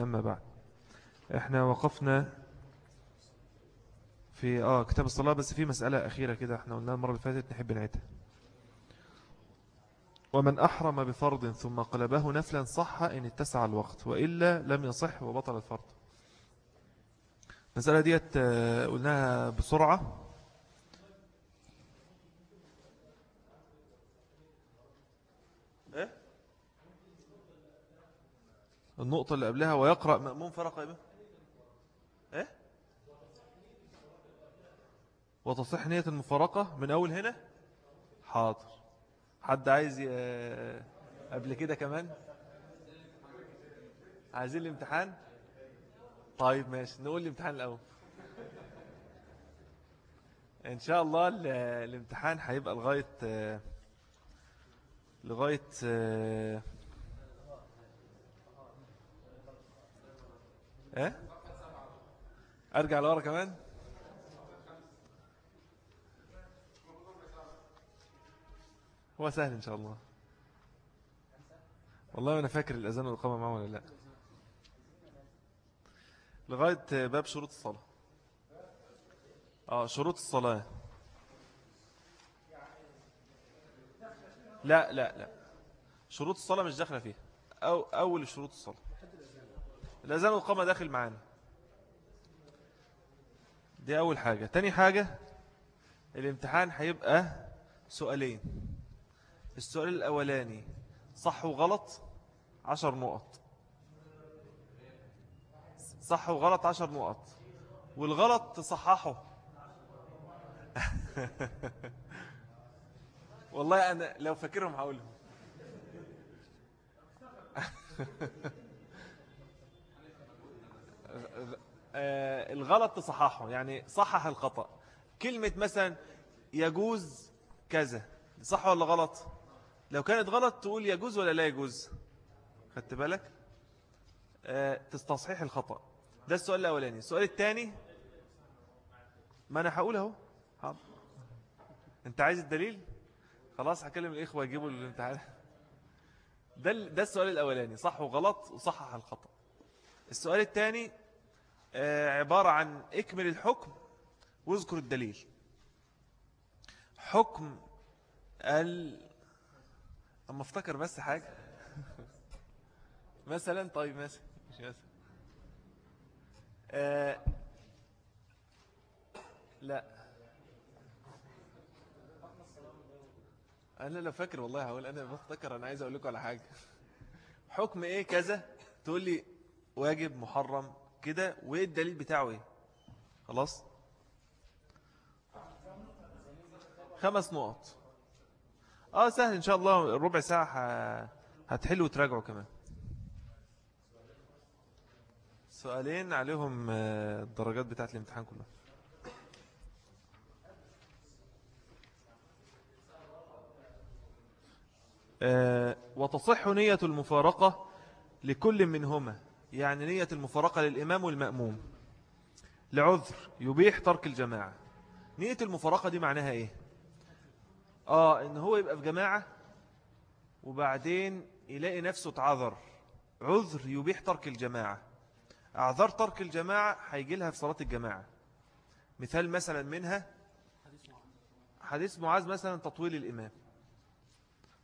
أما بعد. إحنا وقفنا في آه كتاب الصلاة بس في مسألة أخيرة كده إحنا قلنا المرة اللي فاتت نحب نعيدها. ومن أحرم بفرض ثم قلبه نفلا صح إن اتسع الوقت وإلا لم يصح وبطل الفرض. المسألة ديت آه، قلناها بسرعة. النقطة اللي قبلها ويقرأ مأموم فرق إيه؟ إيه؟ وتصح نية المفارقة من أول هنا؟ حاضر. حد عايز. قبل كده كمان؟ عايزين الامتحان؟ طيب ماشي نقول الامتحان الأول. إن شاء الله الامتحان هيبقى لغاية لغاية إيه؟ أرجع لورا كمان. هو سهل إن شاء الله. والله أنا فاكر الأذان والقامه معه ولا لا. لغاية باب شروط الصلاة. آه شروط الصلاة. لا لا لا. شروط الصلاة مش داخلة فيها. أو أول شروط الصلاة. الأذان والقامة داخل معانا. دي أول حاجة. تاني حاجة الامتحان هيبقى سؤالين. السؤال الأولاني صح وغلط عشر نقط. صح وغلط عشر نقط. والغلط تصححه. والله أنا لو فاكرهم هقولهم. الغلط تصححه. يعني صحح الخطأ. كلمة مثلا يجوز كذا صح ولا غلط؟ لو كانت غلط تقول يجوز ولا لا يجوز؟ خدت بالك؟ آه، تستصحيح الخطأ. ده السؤال الأولاني. السؤال الثاني؟ ما أنا هقول أهو. أنت عايز الدليل؟ خلاص هكلم الإخوة يجيبوا الامتحان. ده ده السؤال الأولاني. صح وغلط وصحح الخطأ. السؤال الثاني؟ آه، عبارة عن اكمل الحكم واذكر الدليل. حكم ال أما افتكر بس حاجة. مثلا طيب مثلا مش مثلا. آه لا. أنا لو فاكر والله هقول أنا بفتكر أنا عايز أقول لكم على حاجة. حكم إيه كذا؟ تقول لي واجب محرم كده وإيه الدليل بتاعه إيه؟ خلاص؟ خمس نقط. آه سهل إن شاء الله ربع ساعة هتحلوا وتراجعوا كمان. سؤالين عليهم آه، الدرجات بتاعت الامتحان كلها. آه، وتصح نية المفارقة لكل منهما. يعني نية المفارقة للإمام والمأموم. لعذر يبيح ترك الجماعة. نية المفارقة دي معناها إيه؟ آه إن هو يبقى في جماعة وبعدين يلاقي نفسه تعذر عذر يبيح ترك الجماعة. أعذر ترك الجماعة هيجي لها في صلاة الجماعة. مثال مثلا منها حديث معاذ مثلا تطويل الإمام.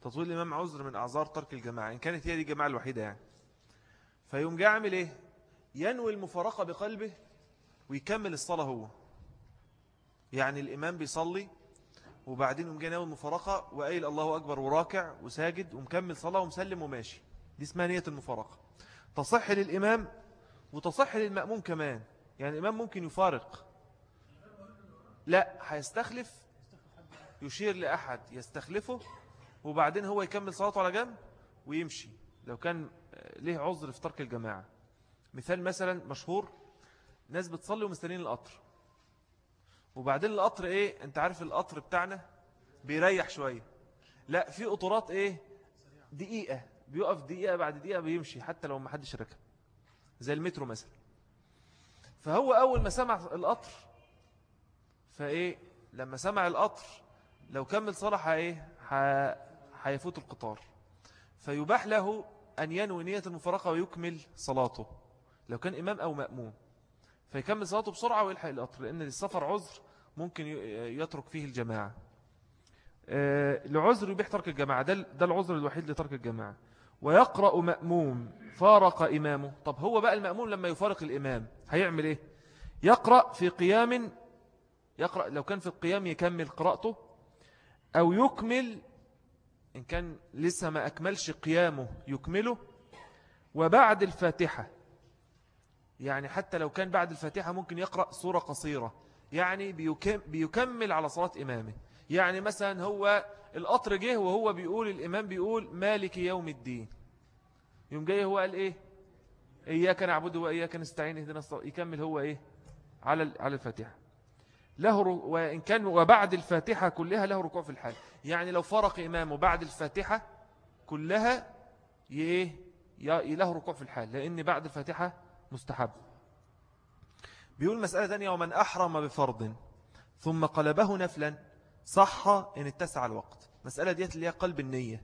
تطويل الإمام عذر من أعذار ترك الجماعة. إن كانت هي دي الجماعة الوحيدة يعني. فيوم جاء عامل إيه؟ ينوي المفارقة بقلبه ويكمل الصلاة هو. يعني الإمام بيصلي وبعدين يوم جاء ناوي المفارقة وقايل الله أكبر وراكع وساجد ومكمل صلاة ومسلم وماشي. دي اسمها نية المفارقة. تصح للإمام وتصح للمأموم كمان. يعني الإمام ممكن يفارق. لا هيستخلف يشير لأحد يستخلفه وبعدين هو يكمل صلاته على جنب ويمشي. لو كان ليه عذر في ترك الجماعة. مثال مثلا مشهور ناس بتصلي ومستنين القطر. وبعدين القطر إيه؟ أنت عارف القطر بتاعنا بيريح شوية. لا في قطرات إيه؟ دقيقة. بيقف دقيقة بعد دقيقة بيمشي حتى لو ما حدش ركب. زي المترو مثلا. فهو أول ما سمع القطر فإيه؟ لما سمع القطر لو كمل صلاة إيه هيفوت القطار. فيباح له أن ينوي نية المفارقة ويكمل صلاته. لو كان إمام أو مأموم فيكمل صلاته بسرعة ويلحق القطر لأن للسفر عذر ممكن يترك فيه الجماعة. آه، لعذر يبيح ترك الجماعة. ده, ده العذر الوحيد لترك الجماعة. ويقرأ مأموم فارق إمامه. طب هو بقى المأموم لما يفارق الإمام هيعمل إيه؟ يقرأ في قيام يقرأ لو كان في القيام يكمل قراءته أو يكمل إن كان لسه ما أكملش قيامه يكمله وبعد الفاتحة يعني حتى لو كان بعد الفاتحة ممكن يقرأ سورة قصيرة يعني بيكمل على صلاة إمامه. يعني مثلا هو القطر جه وهو بيقول الإمام بيقول مالك يوم الدين. يوم جاي هو قال إيه؟ إياك نعبد وإياك نستعين اهدنا الصلاة يكمل هو إيه؟ على على الفاتحة. له وإن كان وبعد الفاتحة كلها له ركوع في الحال. يعني لو فرق إمامه بعد الفاتحة كلها إيه؟ له ركوع في الحال لأن بعد الفاتحة مستحب. بيقول مسألة ثانية ومن أحرم بفرض ثم قلبه نفلا صح إن اتسع الوقت. مسألة ديت اللي هي قلب النية.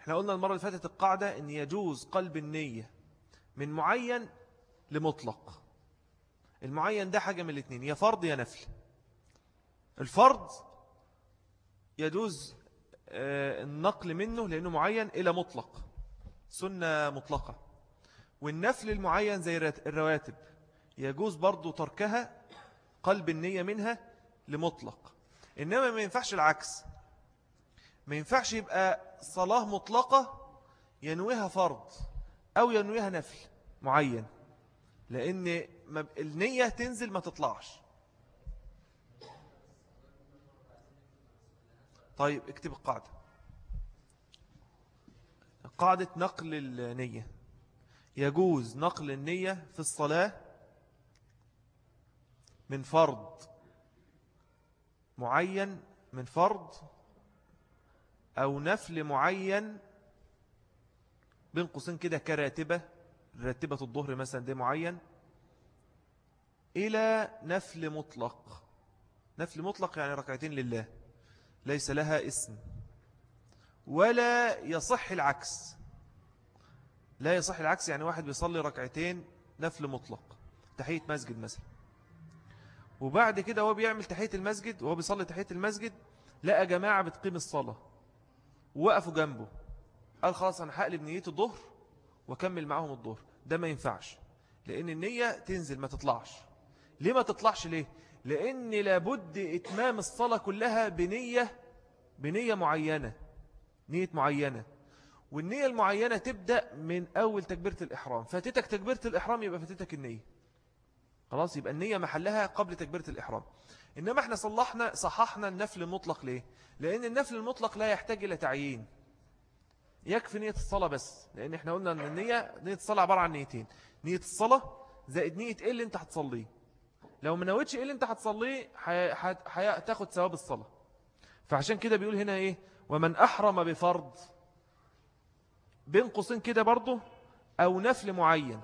إحنا قلنا المرة اللي فاتت القاعدة إن يجوز قلب النية من معين لمطلق. المعين ده حاجة من الاثنين يا فرض يا نفل. الفرض يجوز آه، النقل منه لأنه معين إلى مطلق سنة مطلقة. والنفل المعين زي الرواتب يجوز برضو تركها قلب النية منها لمطلق. إنما ما ينفعش العكس. ما ينفعش يبقى صلاة مطلقة ينويها فرض أو ينويها نفل معين لأن النية تنزل ما تطلعش. طيب اكتب القاعدة. قاعدة نقل النية. يجوز نقل النية في الصلاة من فرض معين من فرض أو نفل معين بين قوسين كده كراتبة راتبة الظهر مثلا دي معين إلى نفل مطلق. نفل مطلق يعني ركعتين لله. ليس لها اسم. ولا يصح العكس. لا يصح العكس يعني واحد بيصلي ركعتين نفل مطلق تحية مسجد مثلا. وبعد كده هو بيعمل تحية المسجد وهو بيصلي تحية المسجد لقى جماعة بتقيم الصلاة. ووقفوا جنبه. قال خلاص أنا هقلب نية الظهر وكمل معهم الظهر. ده ما ينفعش لأن النية تنزل ما تطلعش. ليه ما تطلعش ليه؟ لأن لابد إتمام الصلاة كلها بنية بنية معينة نية معينة. والنية المعينة تبدأ من أول تكبيرة الإحرام. فاتتك تكبيرة الإحرام يبقى فاتتك النية. خلاص يبقى النية محلها قبل تكبيرة الإحرام. إنما إحنا صلحنا صححنا النفل المطلق ليه؟ لأن النفل المطلق لا يحتاج إلى تعيين. يكفي نية الصلاة بس. لأن إحنا قلنا أن النية نية الصلاة عبارة عن نيتين. نية الصلاة زائد نية إيه اللي أنت هتصليه؟ لو ما نويتش إيه اللي انت هتصليه هتاخد ثواب الصلاة. فعشان كده بيقول هنا إيه؟ ومن أحرم بفرض بين قوسين كده برضه أو نفل معين.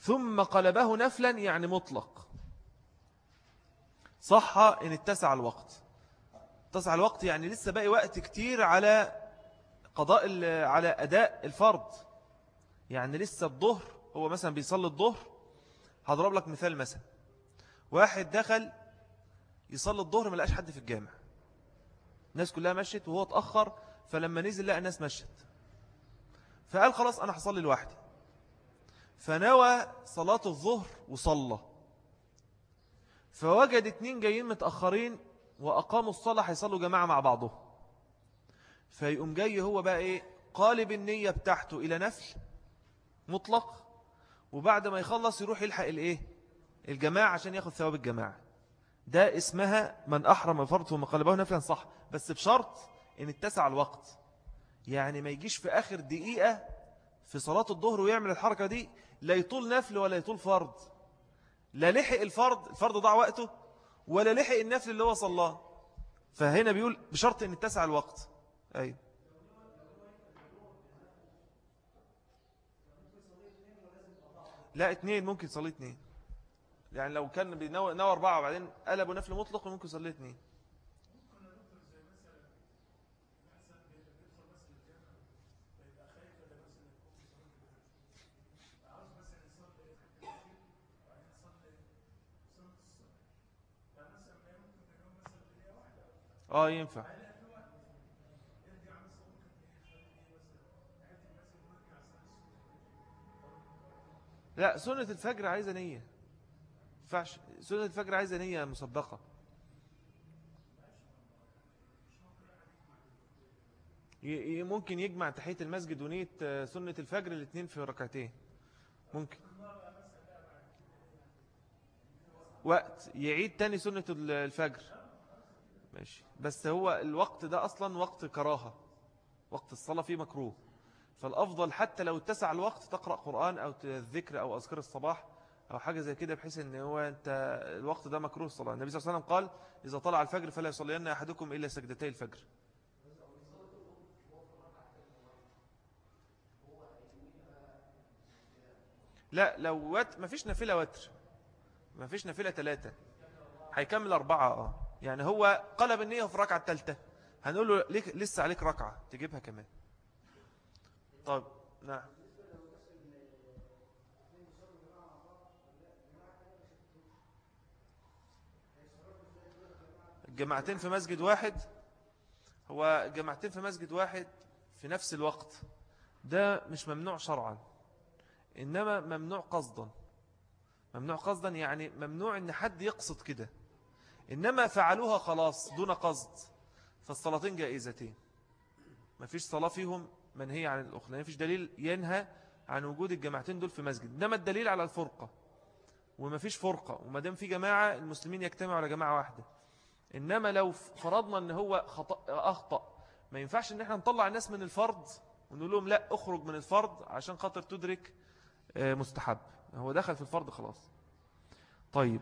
ثم قلبه نفلا يعني مطلق. صح إن اتسع الوقت. اتسع الوقت يعني لسه باقي وقت كتير على قضاء على أداء الفرض. يعني لسه الظهر هو مثلا بيصلي الظهر هضرب لك مثال مثلا. واحد دخل يصلي الظهر ما لقاش حد في الجامع. الناس كلها مشت وهو اتأخر فلما نزل لقى الناس مشت. فقال خلاص أنا حصلي لوحدي. فنوى صلاة الظهر وصلى. فوجد اتنين جايين متأخرين وأقاموا الصلاة هيصلوا جماعة مع بعضهم. فيقوم جاي هو بقى إيه؟ قالب النية بتاعته إلى نفل مطلق. وبعد ما يخلص يروح يلحق الإيه؟ الجماعة عشان ياخد ثواب الجماعة. ده اسمها من أحرم فرضه ومقلبه نفلا صح. بس بشرط إن اتسع الوقت. يعني ما يجيش في آخر دقيقة في صلاة الظهر ويعمل الحركة دي لا يطول نفل ولا يطول فرض. لا لحق الفرض الفرض ضاع وقته ولا لحق النفل اللي هو صلاه. فهنا بيقول بشرط إن اتسع الوقت. أيوه. لا اثنين ممكن يصلي اثنين يعني لو كان بنوى نوى أربعة وبعدين قلبوا نفل مطلق ممكن يصلي اثنين آه ينفع. لا سنة الفجر عايزة نية. فعش سنة الفجر عايزة نية مسبقة. ممكن يجمع تحية المسجد ونية آه، سنة الفجر الاثنين في ركعتين. ممكن. وقت يعيد تاني سنة الفجر. ماشي. بس هو الوقت ده أصلا وقت كراهة. وقت الصلاة فيه مكروه. فالأفضل حتى لو اتسع الوقت تقرأ قرآن أو الذكر أو أذكر الصباح أو حاجة زي كده بحيث أن هو أنت الوقت ده مكروه الصلاة. النبي صلى الله عليه وسلم قال إذا طلع الفجر فلا يصلين أحدكم إلا سجدتي الفجر. لا لو. ما فيش نافلة وتر. ما فيش نافلة ثلاثة هيكمل أربعة آه. يعني هو قلب النية في الركعة الثالثة هنقول له لسه عليك ركعة تجيبها كمان. طب نعم. جماعتين في مسجد واحد هو جماعتين في مسجد واحد في نفس الوقت. ده مش ممنوع شرعا إنما ممنوع قصدا. ممنوع قصدا يعني ممنوع إن حد يقصد كده. إنما فعلوها خلاص دون قصد. فالصلاتين جائزتين. ما فيش صلاة فيهم منهية عن الأخرى ما فيش دليل ينهى عن وجود الجماعتين دول في مسجد إنما الدليل على الفرقة وما فيش فرقة وما دام في جماعة المسلمين يجتمعوا على جماعة واحدة. إنما لو فرضنا أن هو خطأ أخطأ ما ينفعش أن إحنا نطلع الناس من الفرض ونقول لهم لا أخرج من الفرض عشان خاطر تدرك آه، مستحب. هو دخل في الفرض خلاص. طيب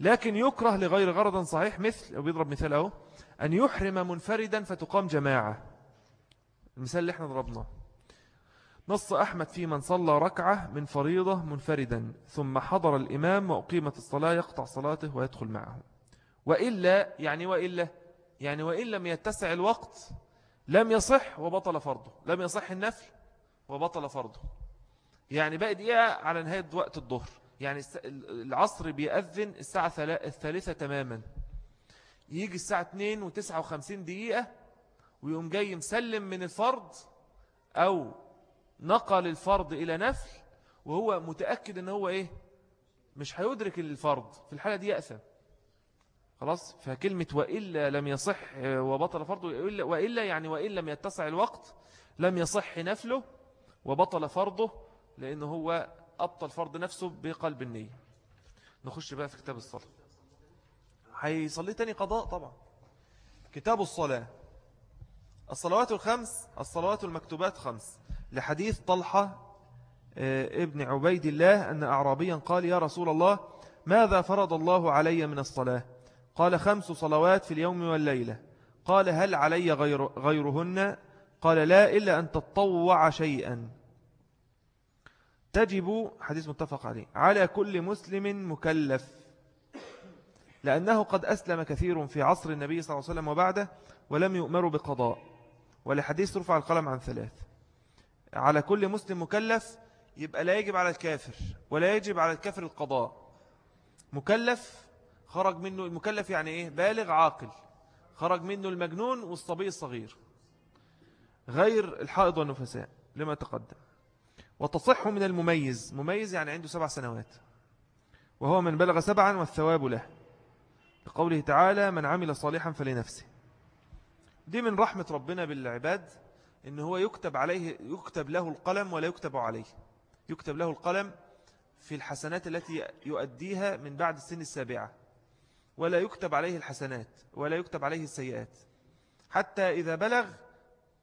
لكن يكره لغير غرض صحيح مثل أو بيضرب مثال أهو أن يحرم منفردا فتقام جماعة. المثال اللي إحنا ضربناه. نص أحمد في من صلى ركعة من فريضة منفردا ثم حضر الإمام وأقيمت الصلاة يقطع صلاته ويدخل معه. وإلا يعني وإلا يعني وإن لم يتسع الوقت لم يصح وبطل فرضه. لم يصح النفل وبطل فرضه. يعني بقى دقيقة على نهاية وقت الظهر. يعني العصر بيأذن الساعة الثالثة تماما. يجي الساعة 2 و59 دقيقة ويقوم جاي مسلم من الفرض أو نقل الفرض إلى نفل وهو متأكد أنه هو إيه؟ مش هيدرك الفرض. في الحالة دي يأثم. خلاص؟ فكلمة وإلا لم يصح وبطل فرضه وإلا يعني وإن لم يتسع الوقت لم يصح نفله وبطل فرضه لأنه هو أبطل فرض نفسه بقلب النية. نخش بقى في كتاب الصلاة. هيصلي تاني قضاء طبعا. كتاب الصلاة. الصلوات الخمس الصلوات المكتوبات خمس. لحديث طلحة آه، ابن عبيد الله أن أعرابيا قال يا رسول الله ماذا فرض الله علي من الصلاة؟ قال خمس صلوات في اليوم والليلة. قال هل علي غير غيرهن؟ قال لا إلا أن تطوع شيئا. تجب حديث متفق عليه على كل مسلم مكلف. لأنه قد أسلم كثير في عصر النبي صلى الله عليه وسلم وبعده ولم يؤمروا بقضاء. ولحديث رفع القلم عن ثلاث. على كل مسلم مكلف يبقى لا يجب على الكافر ولا يجب على الكافر القضاء. مكلف خرج منه المكلف يعني إيه؟ بالغ عاقل. خرج منه المجنون والصبي الصغير. غير الحائض والنفساء لما تقدم. وتصح من المميز. مميز يعني عنده سبع سنوات. وهو من بلغ سبعا والثواب له. لقوله تعالى من عمل صالحا فلنفسه. دي من رحمة ربنا بالعباد إن هو يكتب عليه يكتب له القلم ولا يكتب عليه. يكتب له القلم في الحسنات التي يؤديها من بعد السن السابعة. ولا يكتب عليه الحسنات ولا يكتب عليه السيئات. حتى إذا بلغ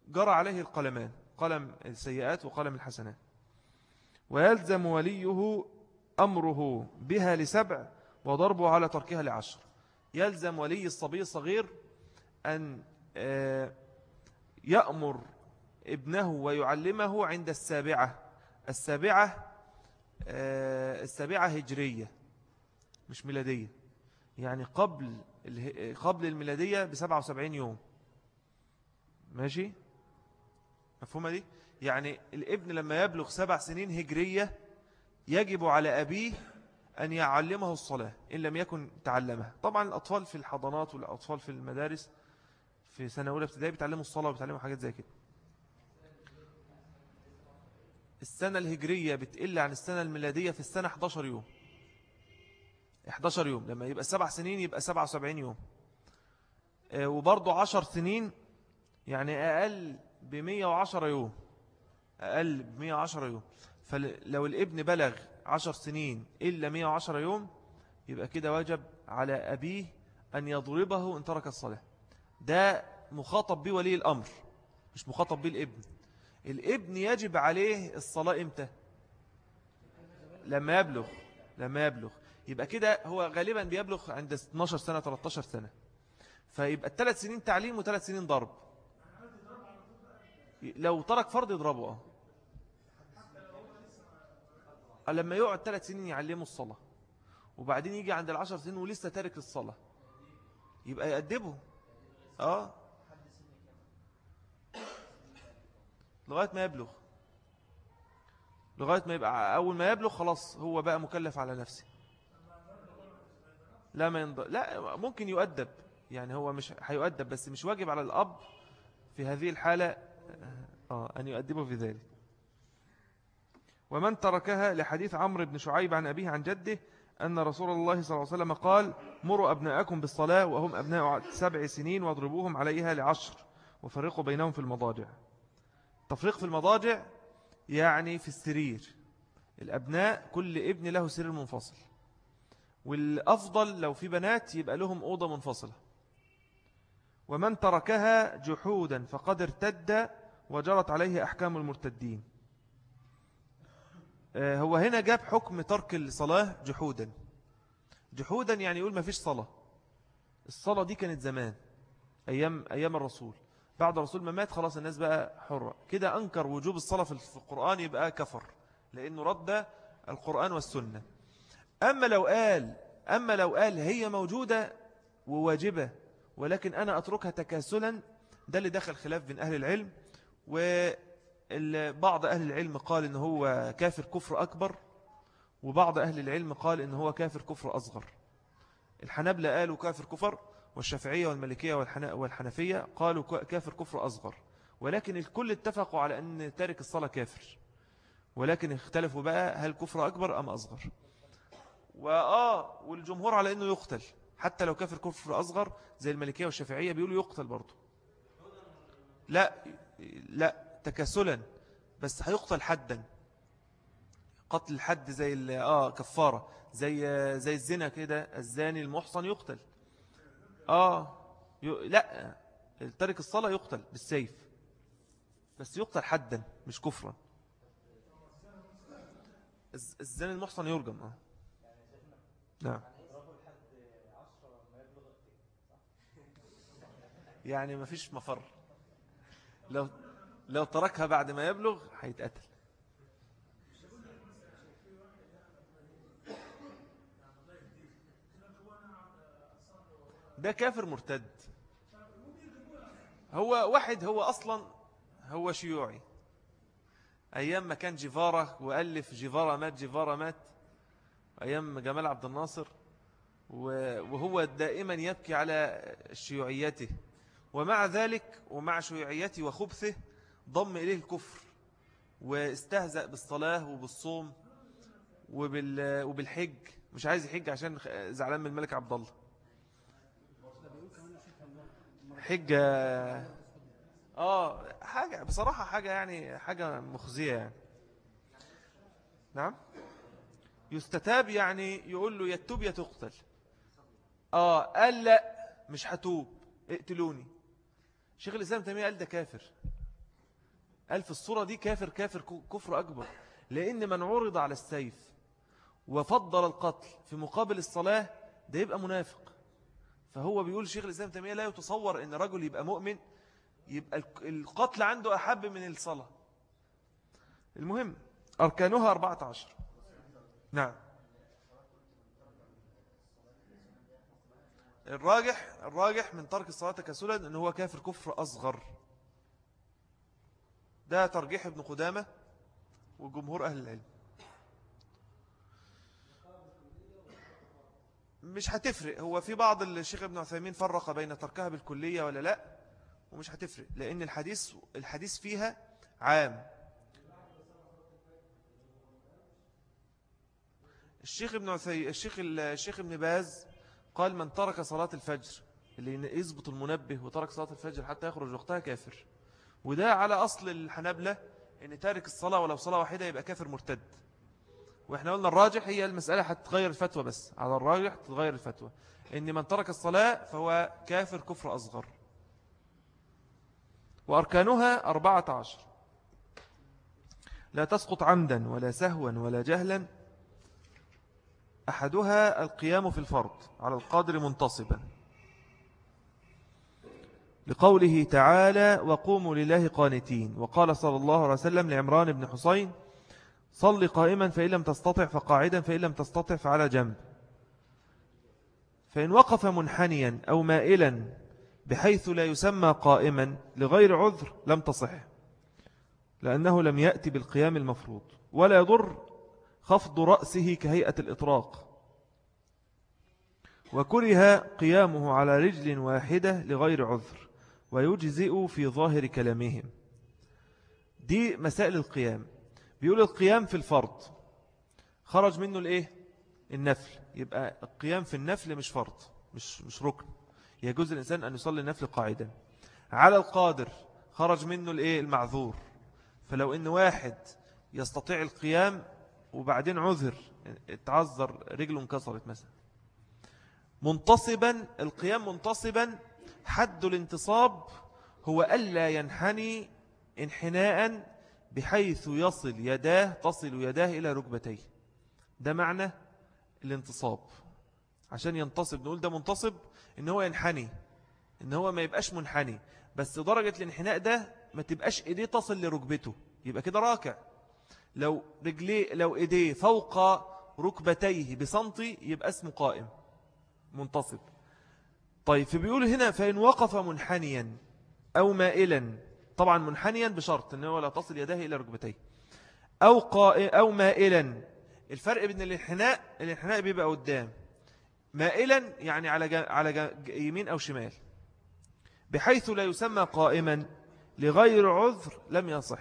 جرى عليه القلمان قلم السيئات وقلم الحسنات. ويلزم وليه أمره بها لسبع وضربه على تركها لعشر. يلزم ولي الصبي الصغير أن يأمر ابنه ويعلمه عند السابعة. السابعة آه، السابعة هجرية مش ميلادية. يعني قبل قبل الميلادية بسبعة وسبعين يوم. ماشي؟ مفهومة دي؟ يعني الابن لما يبلغ سبع سنين هجرية يجب على أبيه أن يعلمه الصلاة إن لم يكن تعلمها. طبعا الأطفال في الحضانات والأطفال في المدارس في سنة أولى ابتدائي بيتعلموا الصلاة وبيتعلموا حاجات زي كده. السنة الهجرية بتقل عن السنة الميلادية في السنة 11 يوم. 11 يوم. لما يبقى سبع سنين يبقى 77 يوم. آه، وبرضه 10 سنين يعني أقل ب 110 يوم. أقل ب 110 يوم. فلو الابن بلغ 10 سنين إلا 110 يوم يبقى كده واجب على أبيه أن يضربه إن ترك الصلاة. ده مخاطب به ولي الأمر مش مخاطب به الابن. الابن يجب عليه الصلاة إمتى؟ لما يبلغ لما يبلغ. يبقى كده هو غالبا بيبلغ عند 12 سنة 13 سنة. فيبقى الثلاث سنين تعليم وثلاث سنين ضرب. لو ترك فرض يضربه آه. لما يقعد ثلاث سنين يعلمه الصلاة وبعدين يجي عند العشر سنين ولسه تارك للصلاة يبقى يأدبه. آه. لغاية ما يبلغ. لغاية ما يبقى أول ما يبلغ خلاص هو بقى مكلف على نفسه. لا ما ينض... لا ممكن يؤدب. يعني هو مش هيؤدب بس مش واجب على الأب في هذه الحالة آه أن يؤدبه في ذلك. ومن تركها لحديث عمرو بن شعيب عن أبيه عن جده أن رسول الله صلى الله عليه وسلم قال مروا أبناءكم بالصلاة وهم أبناء سبع سنين واضربوهم عليها لعشر وفرقوا بينهم في المضاجع. تفريق في المضاجع يعني في السرير. الأبناء كل ابن له سرير منفصل. والأفضل لو في بنات يبقى لهم أوضة منفصلة. ومن تركها جحودا فقد ارتد وجرت عليه أحكام المرتدين. هو هنا جاب حكم ترك الصلاة جحودا. جحودا يعني يقول ما فيش صلاة. الصلاة دي كانت زمان أيام, أيام الرسول. بعد الرسول ما مات خلاص الناس بقى حرة. كده أنكر وجوب الصلاة في القرآن يبقى كفر لأنه رد القرآن والسنة. أما لو قال أما لو قال هي موجودة وواجبة ولكن أنا أتركها تكاسلا ده اللي دخل خلاف بين أهل العلم وبعض أهل العلم قال إن هو كافر كفر أكبر وبعض أهل العلم قال إن هو كافر كفر أصغر. الحنبلة قالوا كافر كفر والشافعية والملكية والحنفية قالوا كافر كفر أصغر. ولكن الكل اتفقوا على أن تارك الصلاة كافر. ولكن اختلفوا بقى هل كفر أكبر أم أصغر. وآه والجمهور على أنه يقتل. حتى لو كافر كفر أصغر زي الملكية والشافعية بيقولوا يقتل برضه. لا لا. تكاسلا بس هيقتل حدا. قتل الحد زي آه كفارة زي زي الزنا كده الزاني المحصن يقتل. آه ي... لأ ترك الصلاة يقتل بالسيف. بس يقتل حدا مش كفرا. الزاني المحصن يرجم آه. نعم. يعني ما فيش مفر. لو لو تركها بعد ما يبلغ هيتقتل. ده كافر مرتد. هو واحد هو أصلا هو شيوعي. أيام ما كان جيفارة وألف جيفارة مات جيفارة مات. أيام جمال عبد الناصر وهو دائما يبكي على شيوعيته. ومع ذلك ومع شيوعيته وخبثه ضم إليه الكفر واستهزأ بالصلاة وبالصوم وبالحج. مش عايز يحج عشان زعلان من الملك عبد الله. حجة آه حاجة بصراحة حاجة يعني حاجة مخزية يعني. نعم. يستتاب يعني يقول له يتوب يتقتل آه قال لا مش هتوب اقتلوني. شيخ الإسلام تيمية قال ده كافر. قال في الصورة دي كافر كافر كفر أكبر. لأن من عرض على السيف وفضل القتل في مقابل الصلاة ده يبقى منافق. فهو بيقول شيخ الإسلام تيمية لا يتصور أن رجل يبقى مؤمن يبقى القتل عنده أحب من الصلاة. المهم أركانها 14 نعم. الراجح الراجح من ترك الصلاة كسولا أنه هو كافر كفر أصغر. ده ترجيح ابن قدامة وجمهور أهل العلم. مش هتفرق. هو في بعض الشيخ ابن عثيمين فرق بين تركها بالكلية ولا لأ؟ ومش هتفرق لأن الحديث الحديث فيها عام. الشيخ ابن عثي الشيخ الشيخ ابن باز قال من ترك صلاة الفجر اللي يضبط المنبه وترك صلاة الفجر حتى يخرج وقتها كافر. وده على أصل الحنبلة إن تارك الصلاة ولو صلاة واحدة يبقى كافر مرتد. وإحنا قلنا الراجح هي المسألة هتغير الفتوى بس. على الراجح تتغير الفتوى. إن من ترك الصلاة فهو كافر كفر أصغر. وأركانها أربعة عشر. لا تسقط عمدا ولا سهوا ولا جهلا. أحدها القيام في الفرض على القادر منتصبا. لقوله تعالى وقوموا لله قانتين. وقال صلى الله عليه وسلم لعمران بن حسين صل قائما فإن لم تستطع فقاعدا فإن لم تستطع فعلى جنب. فإن وقف منحنيا أو مائلا بحيث لا يسمى قائما لغير عذر لم تصح لأنه لم يأتي بالقيام المفروض ولا يضر خفض رأسه كهيئة الإطراق. وكره قيامه على رجل واحدة لغير عذر. ويجزئ في ظاهر كلامهم. دي مسائل القيام. بيقول القيام في الفرض. خرج منه الايه؟ النفل. يبقى القيام في النفل مش فرض مش مش ركن. يجوز الإنسان أن يصلي النفل قاعدا. على القادر خرج منه الايه؟ المعذور. فلو إن واحد يستطيع القيام وبعدين عذر اتعذر رجله انكسرت مثلا. منتصبا القيام منتصبا حد الانتصاب هو ألا ينحني انحناء بحيث يصل يداه تصل يداه إلى ركبتيه. ده معنى الانتصاب. عشان ينتصب نقول ده منتصب إن هو ينحني إن هو ما يبقاش منحني. بس درجة الانحناء ده ما تبقاش إيديه تصل لركبته يبقى كده راكع. لو رجليه لو إيديه فوق ركبتيه بسنتي يبقى اسمه قائم منتصب. طيب فبيقول هنا فإن وقف منحنيا أو مائلا طبعا منحنيا بشرط أنه لا تصل يديه إلى ركبتيه أو, أو مائلا. الفرق بين الانحناء الانحناء بيبقى قدام. مائلا يعني على على يمين أو شمال. بحيث لا يسمى قائما لغير عذر لم يصح.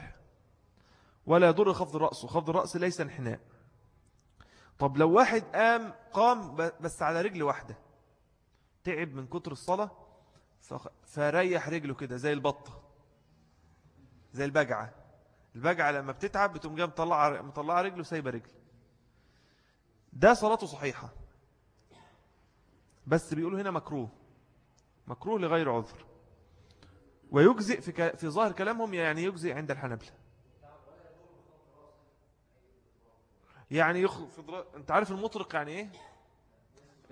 ولا يضر خفض الرأس وخفض الرأس ليس انحناء. طب لو واحد قام قام بس على رجل واحدة تعب من كتر الصلاة فريح رجله كده زي البطة زي البجعة. البجعة لما بتتعب بتقوم جاي مطلع مطلع رجله سايبة رجل ده صلاته صحيحة. بس بيقولوا هنا مكروه مكروه لغير عذر. ويجزئ في, في ظاهر كلامهم يعني يجزئ عند الحنبلة يعني يخفض انت عارف المطرق يعني إيه؟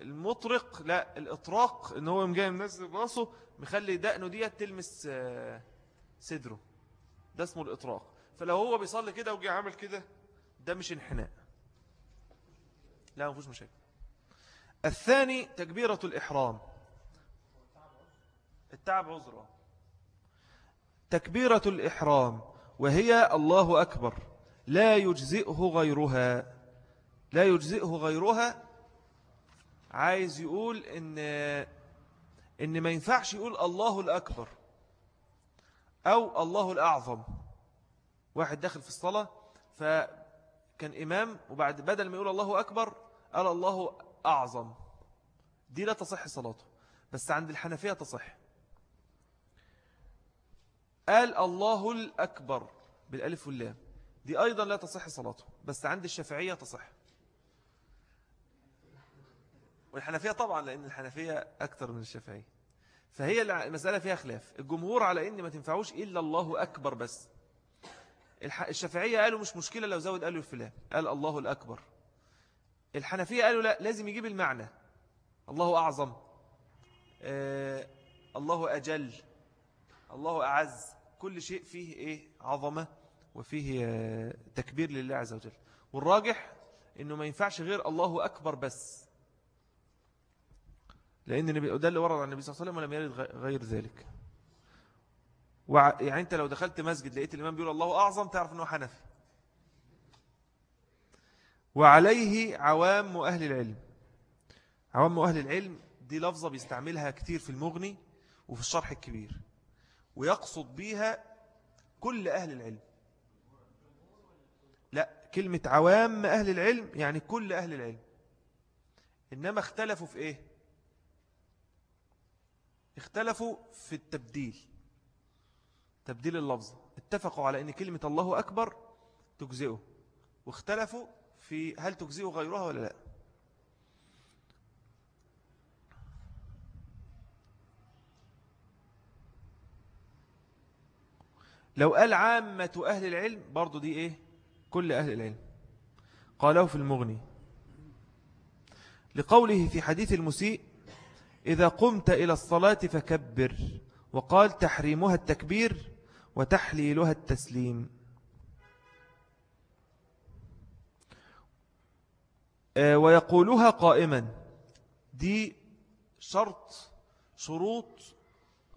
المطرق لا الإطراق إن هو جاي منزل راسه مخلي دقنه دي تلمس آه، صدره. ده اسمه الإطراق. فلو هو بيصلي كده وجي عامل كده ده مش انحناء. لا ما فيش مشاكل. الثاني تكبيرة الإحرام. التعب عذرا تكبيرة الإحرام وهي الله أكبر. لا يجزئه غيرها. لا يجزئه غيرها عايز يقول إن, إن ما ينفعش يقول الله الأكبر أو الله الأعظم. واحد داخل في الصلاة فكان إمام وبعد بدل ما يقول الله أكبر قال الله أعظم. دي لا تصح صلاته بس عند الحنفية تصح. قال الله الأكبر بالألف واللام. دي أيضا لا تصح صلاته بس عند الشافعية تصح. والحنفية طبعا لأن الحنفية أكثر من الشافعية. فهي المسألة فيها خلاف. الجمهور على إن ما تنفعوش إلا الله أكبر بس. الشافعية قالوا مش مشكلة لو زود قالوا الفلان قال الله الأكبر. الحنفية قالوا لا لازم يجيب المعنى. الله أعظم. آه الله أجل. الله أعز. كل شيء فيه إيه؟ عظمة وفيه آه تكبير لله عز وجل. والراجح إنه ما ينفعش غير الله أكبر بس. لأن النبي ده اللي ورد عن النبي صلى الله عليه وسلم ولم يرد غير ذلك. يعني أنت لو دخلت مسجد لقيت الإمام بيقول الله أعظم تعرف أنه حنفي. وعليه عوام أهل العلم. عوام أهل العلم دي لفظة بيستعملها كتير في المغني وفي الشرح الكبير. ويقصد بيها كل أهل العلم. لا كلمة عوام أهل العلم يعني كل أهل العلم. إنما اختلفوا في إيه؟ اختلفوا في التبديل. تبديل اللفظ. اتفقوا على أن كلمة الله أكبر تجزئه. واختلفوا في هل تجزئه غيرها ولا لا. لو قال عامة أهل العلم برضو دي إيه؟ كل أهل العلم. قاله في المغني. لقوله في حديث المسيء إذا قمت إلى الصلاة فكبر وقال تحريمها التكبير وتحليلها التسليم. آه، ويقولها قائما دي شرط شروط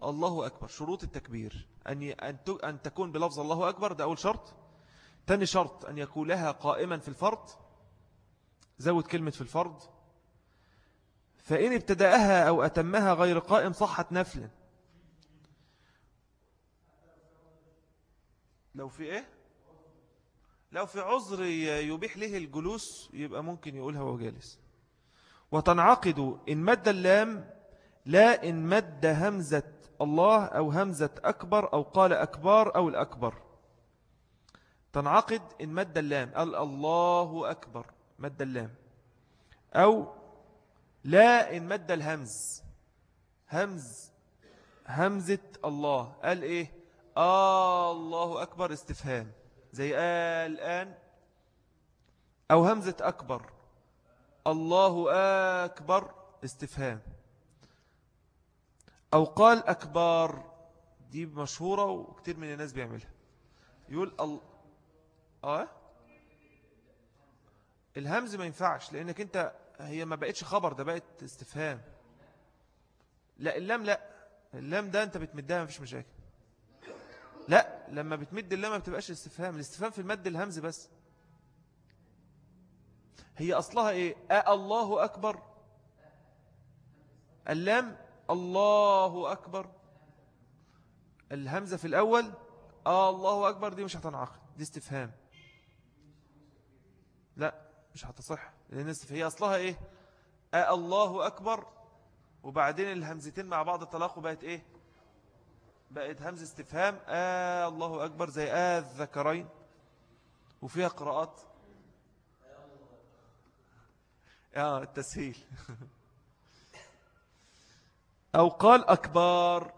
الله أكبر شروط التكبير. أن أن تكون بلفظ الله أكبر ده أول شرط. تاني شرط أن يقولها قائما في الفرض. زود كلمة في الفرض. فإن ابتدأها أو أتمها غير قائم صحت نفلا. لو في إيه؟ لو في عذر يبيح له الجلوس يبقى ممكن يقولها وهو جالس. وتنعقد إن مد اللام لا إن مد همزة الله أو همزة أكبر أو قال أكبر أو الأكبر. تنعقد إن مد اللام الله أكبر مد اللام. أو لا إن مد الهمز. همز. همزة الله. قال إيه؟ آه الله أكبر استفهام. زي آه الآن. أو همزة أكبر. الله أكبر استفهام. أو قال أكبر. دي مشهورة وكتير من الناس بيعملها. يقول ال... آه؟ الهمز ما ينفعش لأنك أنت هي ما بقتش خبر ده بقت استفهام. لا اللام لا. اللام ده أنت بتمدها ما فيش مشاكل. لا لما بتمد اللام ما بتبقاش استفهام. الاستفهام في المد الهمز بس. هي أصلها إيه؟ آه الله أكبر. اللام الله أكبر. الهمزة في الأول آه الله أكبر دي مش هتنعقد دي استفهام. لا. مش هتصح. لأن هي أصلها إيه؟ آه الله أكبر. وبعدين الهمزتين مع بعض الطلاق بقت إيه؟ بقت همزة استفهام. آه الله أكبر زي آه الذكرين. وفيها قراءات. آه التسهيل. أو قال أكبر.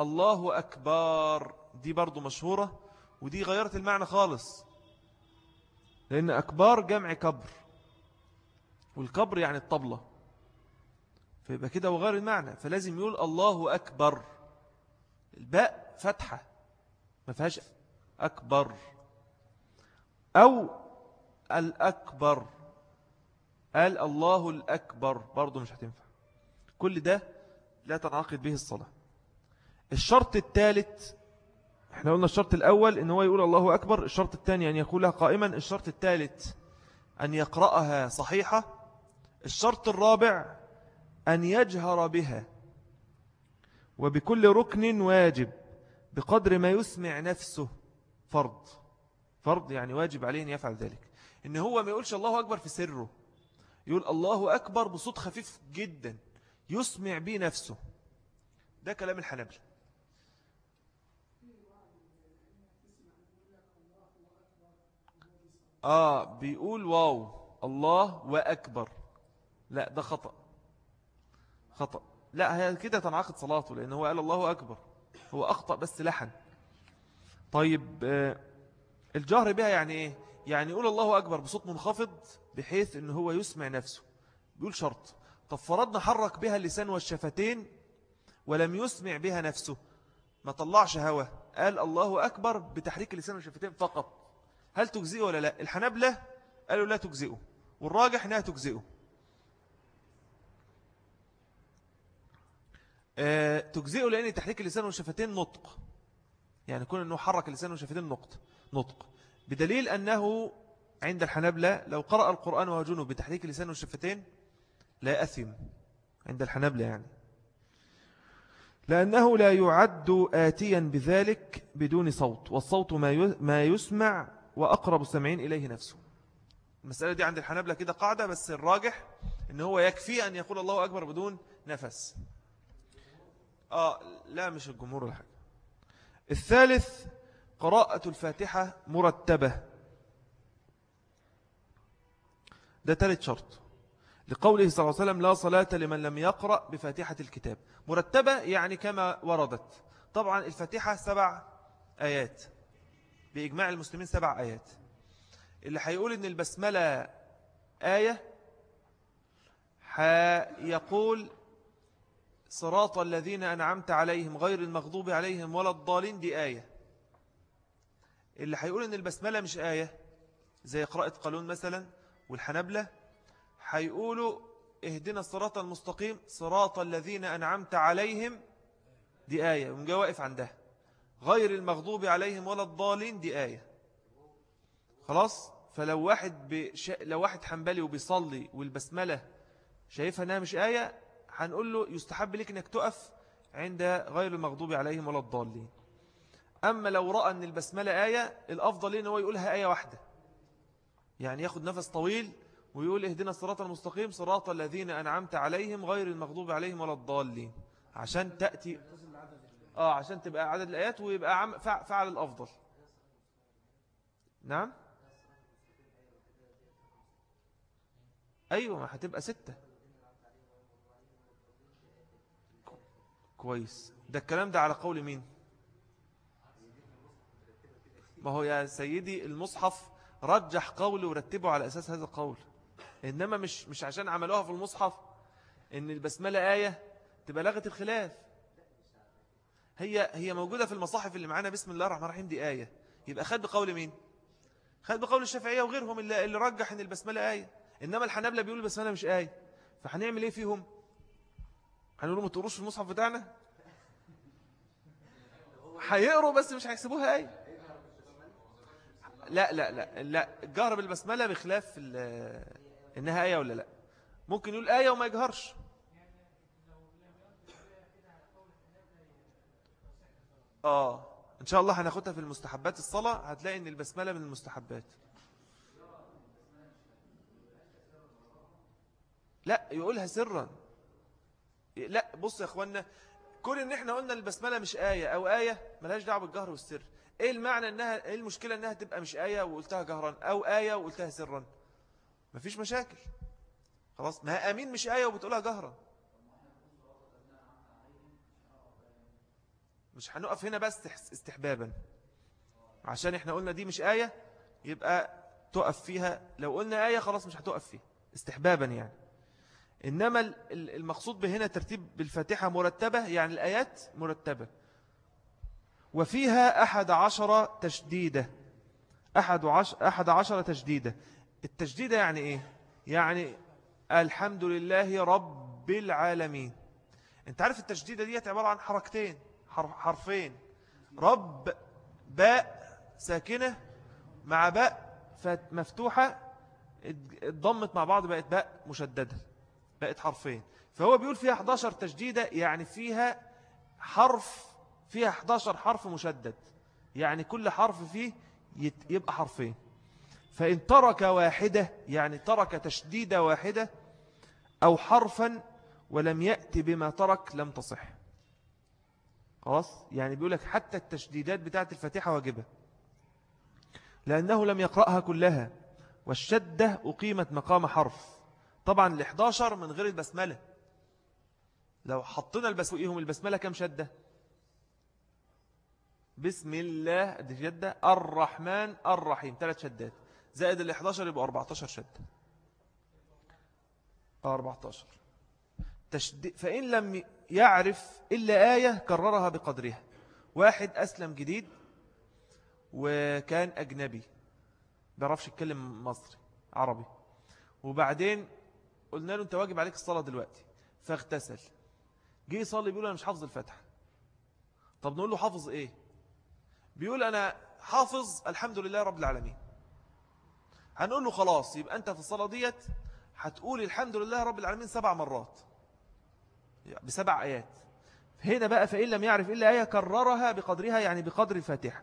الله أكبر. دي برضو مشهورة. ودي غيرت المعنى خالص. لأن أكبر جمع كبر. والكبر يعني الطبلة. فيبقى كده وغير المعنى. فلازم يقول الله أكبر. الباء فتحة. ما فيهاش أكبر. أو الأكبر. قال الله الأكبر. برضو مش هتنفع. كل ده لا تنعقد به الصلاة. الشرط الثالث إحنا قلنا الشرط الأول إن هو يقول الله أكبر الشرط الثاني أن يقولها قائما الشرط الثالث أن يقرأها صحيحة الشرط الرابع أن يجهر بها. وبكل ركن واجب بقدر ما يسمع نفسه فرض. فرض يعني واجب عليه أن يفعل ذلك. إن هو ما يقولش الله أكبر في سره يقول الله أكبر بصوت خفيف جدا يسمع به نفسه. ده كلام الحنبل آه بيقول واو الله وأكبر. لا ده خطأ. خطأ. لا هي كده تنعقد صلاته لأنه قال الله أكبر. هو أخطأ بس لحن. طيب آه، الجهر بها يعني إيه؟ يعني يقول الله أكبر بصوت منخفض بحيث أنه هو يسمع نفسه. بيقول شرط. طب فرضنا حرك بها اللسان والشفتين ولم يسمع بها نفسه. ما طلعش هوا. قال الله أكبر بتحريك اللسان والشفتين فقط. هل تجزئه ولا لا؟ الحنبلة قالوا لا تجزئه والراجح إنها تجزئه. أه تجزئه لأن تحريك اللسان والشفتين نطق. يعني كون أنه حرك اللسان والشفتين نطق نطق. بدليل أنه عند الحنبلة لو قرأ القرآن وهو بتحريك اللسان والشفتين لا أثم عند الحنبلة يعني. لأنه لا يعد آتيا بذلك بدون صوت والصوت ما يسمع وأقرب السمعين إليه نفسه. المسألة دي عند الحنابلة كده قاعدة بس الراجح إن هو يكفي أن يقول الله أكبر بدون نفس. آه لا مش الجمهور الحاجة الثالث قراءة الفاتحة مرتبة. ده ثالث شرط. لقوله صلى الله عليه وسلم لا صلاة لمن لم يقرأ بفاتحة الكتاب. مرتبة يعني كما وردت. طبعا الفاتحة سبع آيات. بإجماع المسلمين سبع آيات. اللي هيقول إن البسملة آية هيقول صراط الذين أنعمت عليهم غير المغضوب عليهم ولا الضالين دي آية. اللي هيقول إن البسملة مش آية زي قراءة قانون مثلا والحنبلة هيقولوا اهدنا الصراط المستقيم صراط الذين أنعمت عليهم دي آية ومجا واقف عندها. غير المغضوب عليهم ولا الضالين دي آية. خلاص؟ فلو واحد بش... لو واحد حنبلي وبيصلي والبسملة شايفها إنها مش آية هنقول له يستحب لك إنك تقف عند غير المغضوب عليهم ولا الضالين. أما لو رأى أن البسملة آية الأفضل ليه هو يقولها آية واحدة. يعني ياخد نفس طويل ويقول اهدنا الصراط المستقيم صراط الذين أنعمت عليهم غير المغضوب عليهم ولا الضالين. عشان تأتي آه عشان تبقى عدد الآيات ويبقى عم فعل الأفضل. نعم؟ أيوة ما هتبقى ستة. كويس. ده الكلام ده على قول مين؟ ما هو يا سيدي المصحف رجح قوله ورتبه على أساس هذا القول. إنما مش مش عشان عملوها في المصحف إن البسملة آية تبقى لغة الخلاف. هي هي موجودة في المصاحف اللي معانا. بسم الله الرحمن الرحيم. دي آية. يبقى خد بقول مين؟ خد بقول الشافعية وغيرهم اللي, اللي رجح إن البسملة آية. إنما الحنابلة بيقولوا البسملة مش آية. فهنعمل إيه فيهم؟ هنقولوا ما تقروش في المصحف بتاعنا؟ هيقروا بس مش هيحسبوها آية. لا لا لا لا. الجهر بالبسملة بخلاف إنها آية ولا لا. ممكن يقول آية وما يجهرش. آه. إن شاء الله هناخدها في المستحبات. الصلاة هتلاقي إن البسملة من المستحبات. لا يقولها سرا. لا بص يا أخوانا كل إن إحنا قلنا البسملة مش آية أو آية ملهاش دعوة بالجهر والسر. إيه المعنى إنها إيه المشكلة إنها تبقى مش آية وقلتها جهرا أو آية وقلتها سرا؟ مفيش مشاكل. خلاص ما أمين مش آية وبتقولها جهرا. مش هنقف هنا بس استحبابا. عشان إحنا قلنا دي مش آية يبقى تقف فيها. لو قلنا آية خلاص مش هتقف فيها. استحبابا يعني. إنما المقصود بهنا ترتيب بالفاتحة مرتبة يعني الآيات مرتبة. وفيها أحد عشر تشديدة. أحد عشر, أحد عشر تشديدة. التشديدة يعني إيه؟ يعني الحمد لله رب العالمين. أنت عارف التشديدة دي عبارة عن حركتين. حرفين. رب باء ساكنة مع باء مفتوحة اتضمت مع بعض بقت باء مشددة. بقت حرفين. فهو بيقول فيها 11 تشديدة يعني فيها حرف فيها 11 حرف مشدد. يعني كل حرف فيه يبقى حرفين. فإن ترك واحدة يعني ترك تشديدة واحدة أو حرفا ولم يأتي بما ترك لم تصح. خلاص؟ يعني بيقول لك حتى التشديدات بتاعت الفاتحة واجبة. لأنه لم يقرأها كلها. والشدة أقيمت مقام حرف. طبعا ال11 من غير البسملة. لو حطينا البسوئيهم البسملة كم شدة؟ بسم الله. دي شدة؟ الرحمن الرحيم. ثلاث شدات. زائد ال 11 يبقى 14 شدة. 14 تشد... فإن لم يعرف إلا آية كررها بقدرها. واحد أسلم جديد وكان أجنبي. بيعرفش يتكلم مصري عربي. وبعدين قلنا له أنت واجب عليك الصلاة دلوقتي. فاغتسل. جه يصلي بيقول أنا مش حافظ الفتح طب نقول له حافظ إيه؟ بيقول أنا حافظ الحمد لله رب العالمين. هنقول له خلاص يبقى أنت في الصلاة ديت هتقول الحمد لله رب العالمين سبع مرات. بسبع آيات. هنا بقى فإن لم يعرف إلا آية كررها بقدرها يعني بقدر الفاتحة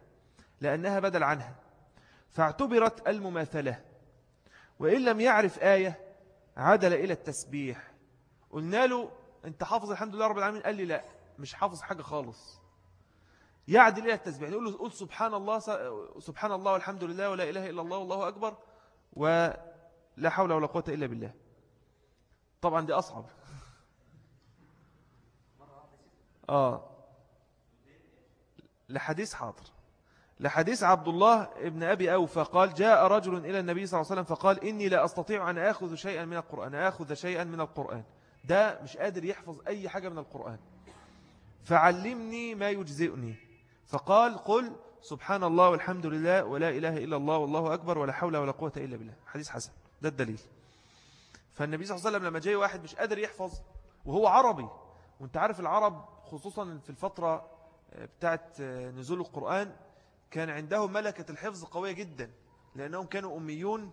لأنها بدل عنها. فاعتبرت المماثلة. وإن لم يعرف آية عدل إلى التسبيح. قلنا له أنت حافظ الحمد لله رب العالمين؟ قال لي لا مش حافظ حاجة خالص. يعدل إلى التسبيح. يقول له قل سبحان الله سبحان الله والحمد لله ولا إله إلا الله والله أكبر ولا حول ولا قوة إلا بالله. طبعا دي أصعب. آه. لحديث حاضر. لحديث عبد الله ابن أبي أوفى قال جاء رجل إلى النبي صلى الله عليه وسلم فقال إني لا أستطيع أن أخذ شيئا من القرآن أخذ شيئا من القرآن. ده مش قادر يحفظ أي حاجة من القرآن. فعلمني ما يجزئني. فقال قل سبحان الله والحمد لله ولا إله إلا الله والله أكبر ولا حول ولا قوة إلا بالله. حديث حسن. ده الدليل. فالنبي صلى الله عليه وسلم لما جاي واحد مش قادر يحفظ وهو عربي وأنت عارف العرب خصوصا في الفترة بتاعت نزول القرآن كان عندهم ملكة الحفظ قوية جدا لأنهم كانوا أميون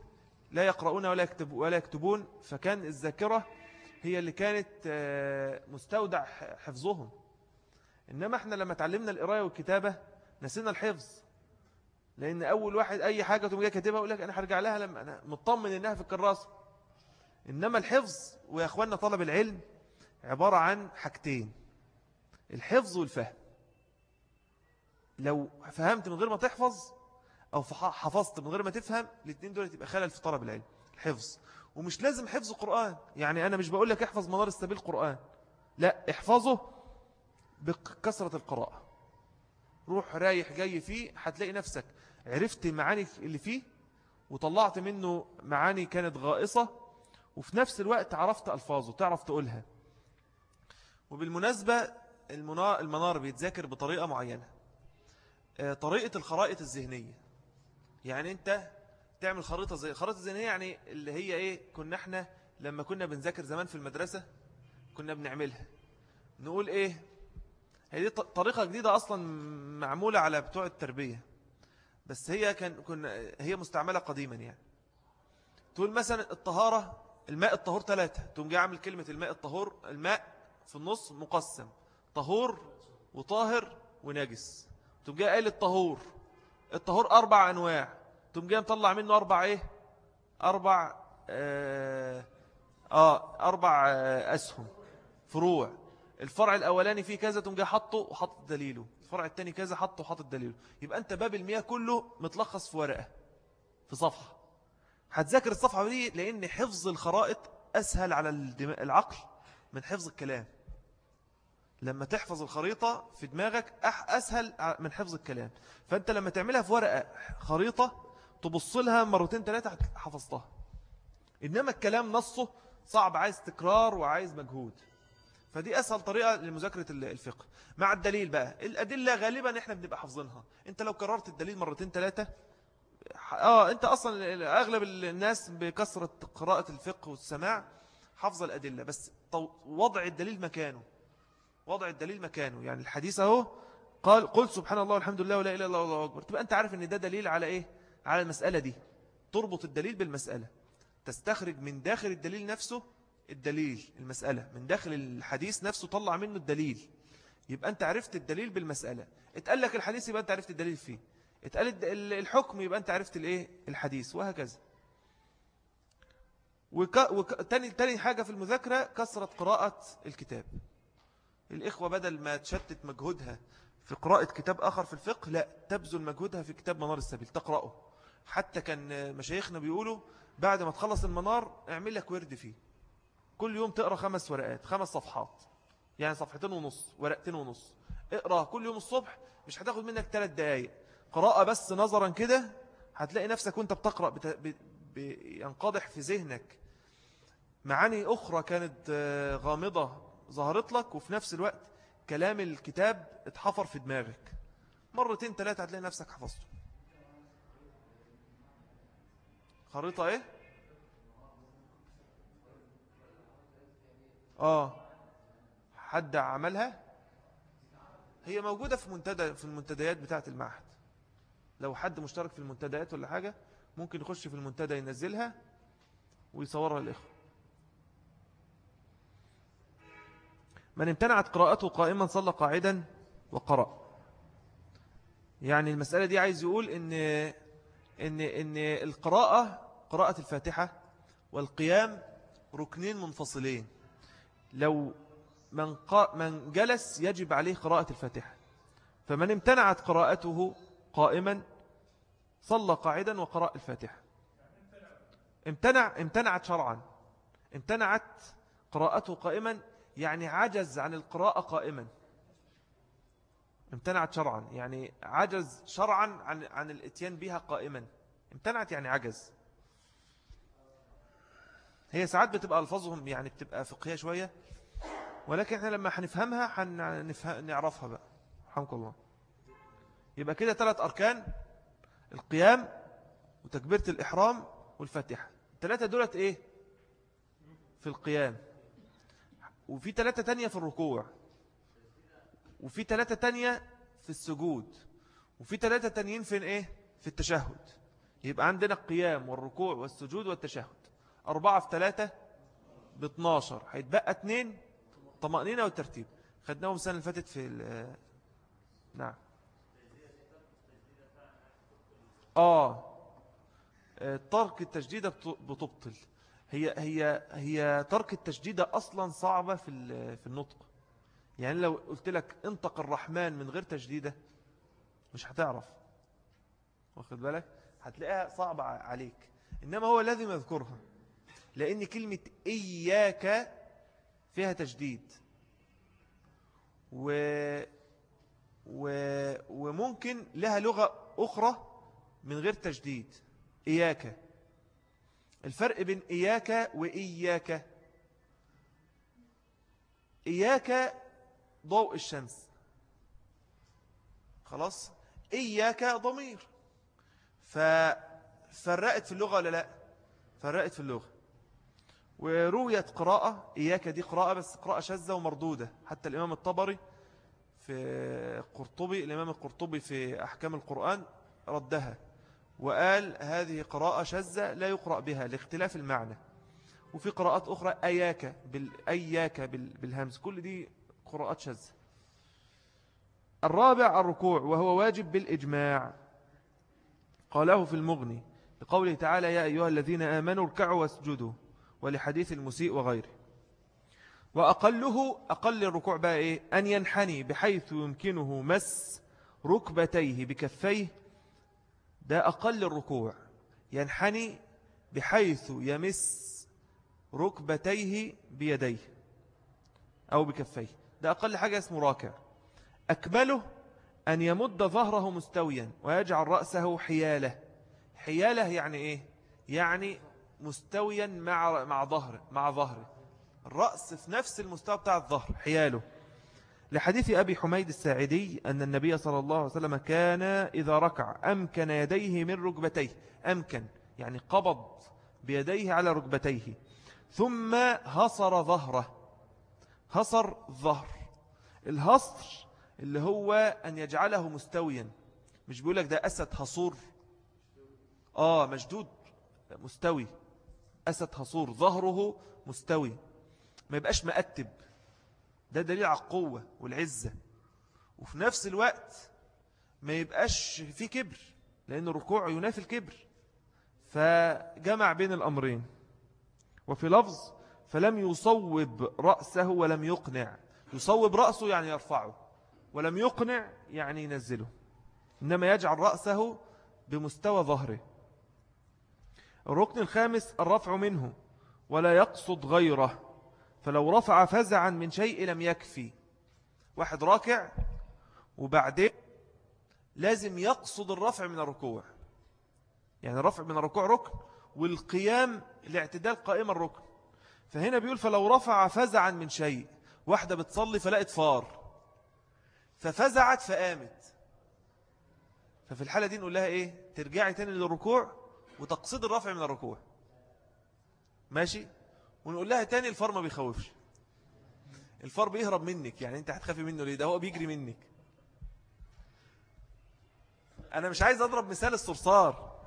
لا يقرؤون ولا, يكتب ولا يكتبون فكان الذاكرة هي اللي كانت مستودع حفظهم. إنما إحنا لما تعلمنا القراية والكتابة نسينا الحفظ. لأن أول واحد أي حاجة تقوم جاي كاتبها يقول لك أنا هرجع لها لما أنا مطمن إنها في الكراسة. إنما الحفظ ويا أخواننا طلب العلم عبارة عن حاجتين. الحفظ والفهم. لو فهمت من غير ما تحفظ أو حفظت من غير ما تفهم الاثنين دول تبقى خلل في طلب العلم الحفظ. ومش لازم حفظ قرآن. يعني أنا مش بقول لك احفظ منار السبيل قرآن. لا احفظه بكثرة القراءة. روح رايح جاي فيه هتلاقي نفسك عرفت معاني اللي فيه وطلعت منه معاني كانت غائصة وفي نفس الوقت عرفت ألفاظه تعرف تقولها. وبالمناسبة المنار بيتذاكر بطريقة معينة. آه، طريقة الخرائط الذهنية. يعني انت تعمل خريطة زي خريطة الذهنية يعني اللي هي إيه؟ كنا إحنا لما كنا بنذاكر زمان في المدرسة كنا بنعملها. نقول إيه؟ هي دي طريقة جديدة أصلا معمولة على بتوع التربية. بس هي كان كنا هي مستعملة قديما يعني. تقول مثلا الطهارة الماء الطهور ثلاثة تقوم جاي عامل كلمة الماء الطهور الماء في النص مقسم. طهور وطاهر ونجس. تقوم جاي قايل الطهور. الطهور أربع أنواع. تقوم جاي مطلع منه أربع إيه؟ أربع آه, آه أربع آه أسهم. فروع. الفرع الأولاني فيه كذا تقوم جاي حطه وحط دليله. الفرع الثاني كذا حطه وحط دليله. يبقى أنت باب المياه كله متلخص في ورقة في صفحة. هتذاكر الصفحة دي لأن حفظ الخرائط أسهل على العقل من حفظ الكلام. لما تحفظ الخريطة في دماغك أسهل من حفظ الكلام. فأنت لما تعملها في ورقة خريطة تبص لها مرتين ثلاثة حفظتها. إنما الكلام نصه صعب عايز تكرار وعايز مجهود. فدي أسهل طريقة لمذاكرة الفقه. مع الدليل بقى الأدلة غالبا إحنا بنبقى حافظينها. أنت لو كررت الدليل مرتين ثلاثة آه أنت أصلا أغلب الناس بكثرة قراءة الفقه والسماع حفظ الأدلة. بس وضع الدليل مكانه. وضع الدليل مكانه. يعني الحديث أهو قال قل سبحان الله والحمد لله ولا إله إلا الله أكبر. تبقى أنت عارف أن ده دليل على إيه؟ على المسألة دي. تربط الدليل بالمسألة. تستخرج من داخل الدليل نفسه الدليل المسألة. من داخل الحديث نفسه طلع منه الدليل. يبقى أنت عرفت الدليل بالمسألة. اتقال لك الحديث يبقى أنت عرفت الدليل فيه. اتقال الحكم يبقى أنت عرفت الإيه؟ الحديث وهكذا. وك... وك... تاني... تاني حاجة في المذاكرة كثرة قراءة الكتاب. الإخوة بدل ما تشتت مجهودها في قراءة كتاب آخر في الفقه لا تبذل مجهودها في كتاب منار السبيل تقرأه. حتى كان مشايخنا بيقولوا بعد ما تخلص المنار اعمل لك ورد فيه. كل يوم تقرأ خمس ورقات خمس صفحات. يعني صفحتين ونص ورقتين ونص. اقرأ كل يوم الصبح مش هتاخد منك ثلاث دقايق. قراءة بس نظرا كده هتلاقي نفسك وأنت بتقرأ بينقضح في ذهنك. معاني أخرى كانت غامضة. ظهرت لك وفي نفس الوقت كلام الكتاب اتحفر في دماغك. مرتين ثلاثة هتلاقي نفسك حفظته. خريطة إيه؟ آه. حد عملها؟ هي موجودة في منتدى في المنتديات بتاعة المعهد. لو حد مشترك في المنتديات ولا حاجة ممكن يخش في المنتدى ينزلها ويصورها الإخوة من امتنعت قراءته قائما صلى قاعدا وقرأ. يعني المسألة دي عايز يقول إن, إن, إن القراءة قراءة الفاتحة والقيام ركنين منفصلين. لو من, من جلس يجب عليه قراءة الفاتحة. فمن امتنعت قراءته قائما صلى قاعدا وقرأ الفاتحة. امتنع امتنعت شرعا. امتنعت قراءته قائما يعني عجز عن القراءة قائما. امتنعت شرعا. يعني عجز شرعا عن عن الإتيان بها قائما. امتنعت يعني عجز. هي ساعات بتبقى ألفاظهم يعني بتبقى فقهية شوية ولكن إحنا لما هنفهمها نعرفها بقى. رحمك الله. يبقى كده ثلاث أركان القيام وتكبيرة الإحرام والفاتحة. الثلاثة دولت إيه؟ في القيام. وفي ثلاثة تانية في الركوع. وفي ثلاثة تانية في السجود. وفي ثلاثة تانيين في إيه؟ في التشهد. يبقى عندنا القيام والركوع والسجود والتشهد. أربعة في ثلاثة ب 12 هيتبقى اثنين طمأنينة والترتيب. خدناهم السنة اللي فاتت في نعم. آه. ترك التجديد بتبطل. هي هي هي ترك التجديد أصلا صعبة في في النطق. يعني لو قلت لك انطق الرحمن من غير تجديدة مش هتعرف. واخد بالك؟ هتلاقيها صعبة عليك. إنما هو لازم يذكرها. لأن كلمة إياك فيها تجديد و و وممكن لها لغة أخرى من غير تجديد إياك. الفرق بين إياك وإياك. إياك ضوء الشمس. خلاص؟ إياك ضمير. ففرقت في اللغة ولا لا؟ فرقت في اللغة. ورويت قراءة. إياك دي قراءة بس قراءة شاذة ومردودة. حتى الإمام الطبري في قرطبي الإمام القرطبي في أحكام القرآن ردها. وقال هذه قراءة شاذة لا يقرأ بها لاختلاف المعنى. وفي قراءات أخرى أياك بالأياك بالهمز كل دي قراءات شاذة. الرابع الركوع وهو واجب بالإجماع. قاله في المغني لقوله تعالى يا أيها الذين آمنوا اركعوا واسجدوا ولحديث المسيء وغيره. وأقله أقل الركوع بقى إيه؟ أن ينحني بحيث يمكنه مس ركبتيه بكفيه ده أقل الركوع ينحني بحيث يمس ركبتيه بيديه أو بكفيه. ده أقل حاجة اسمه راكع. أكمله أن يمد ظهره مستويا ويجعل رأسه حيالة. حيالة يعني إيه؟ يعني مستويا مع مع ظهره مع ظهره. الرأس في نفس المستوى بتاع الظهر حياله. لحديث أبي حميد الساعدي أن النبي صلى الله عليه وسلم كان إذا ركع أمكن يديه من ركبتيه أمكن يعني قبض بيديه على ركبتيه. ثم هصر ظهره هصر ظهر. الهصر اللي هو أن يجعله مستويا مش بيقولك ده أسد هصور؟ آه مشدود مستوي أسد هصور ظهره مستوي. ما يبقاش مأتب. ده دليل على القوة والعزة. وفي نفس الوقت ما يبقاش في كبر لأن الركوع ينافي الكبر. فجمع بين الأمرين. وفي لفظ فلم يصوب رأسه ولم يقنع. يصوب رأسه يعني يرفعه ولم يقنع يعني ينزله. إنما يجعل رأسه بمستوى ظهره. الركن الخامس الرفع منه ولا يقصد غيره. فلو رفع فزعا من شيء لم يكفي. واحد راكع وبعدين لازم يقصد الرفع من الركوع. يعني الرفع من الركوع ركن والقيام الاعتدال قائم الركن. فهنا بيقول فلو رفع فزعا من شيء واحدة بتصلي فلقت فار ففزعت فقامت. ففي الحالة دي نقول لها إيه؟ ترجعي تاني للركوع وتقصد الرفع من الركوع. ماشي؟ ونقول لها تاني الفار ما بيخوفش. الفار بيهرب منك يعني انت هتخافي منه ليه؟ ده هو بيجري منك. أنا مش عايز أضرب مثال الصرصار.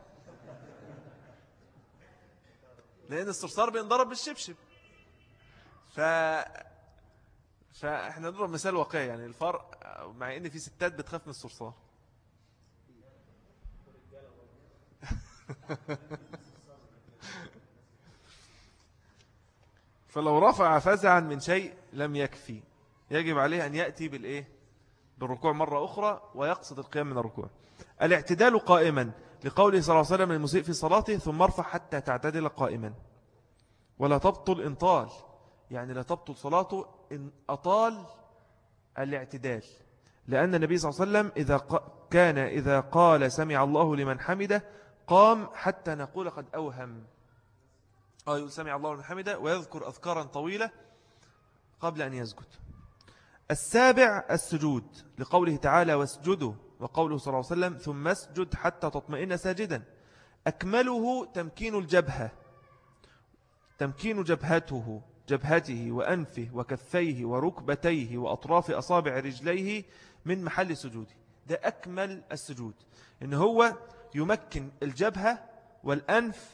لأن الصرصار بينضرب بالشبشب. ف فإحنا نضرب مثال واقعي يعني الفرق مع إن في ستات بتخاف من الصرصار. فلو رفع فزعا من شيء لم يكفي. يجب عليه أن يأتي بالإيه؟ بالركوع مرة أخرى ويقصد القيام من الركوع. الاعتدال قائما لقوله صلى الله عليه وسلم المسيء في صلاته ثم ارفع حتى تعتدل قائما. ولا تبطل إن طال. يعني لا تبطل صلاته إن أطال الاعتدال. لأن النبي صلى الله عليه وسلم إذا كان إذا قال سمع الله لمن حمده قام حتى نقول قد أوهم. آه يقول سمع الله لمن حمده ويذكر أذكارا طويلة قبل أن يسجد. السابع السجود لقوله تعالى واسجدوا وقوله صلى الله عليه وسلم ثم اسجد حتى تطمئن ساجدا. أكمله تمكين الجبهة. تمكين جبهته جبهته وأنفه وكفيه وركبتيه وأطراف أصابع رجليه من محل سجوده. ده أكمل السجود. إن هو يمكن الجبهة والأنف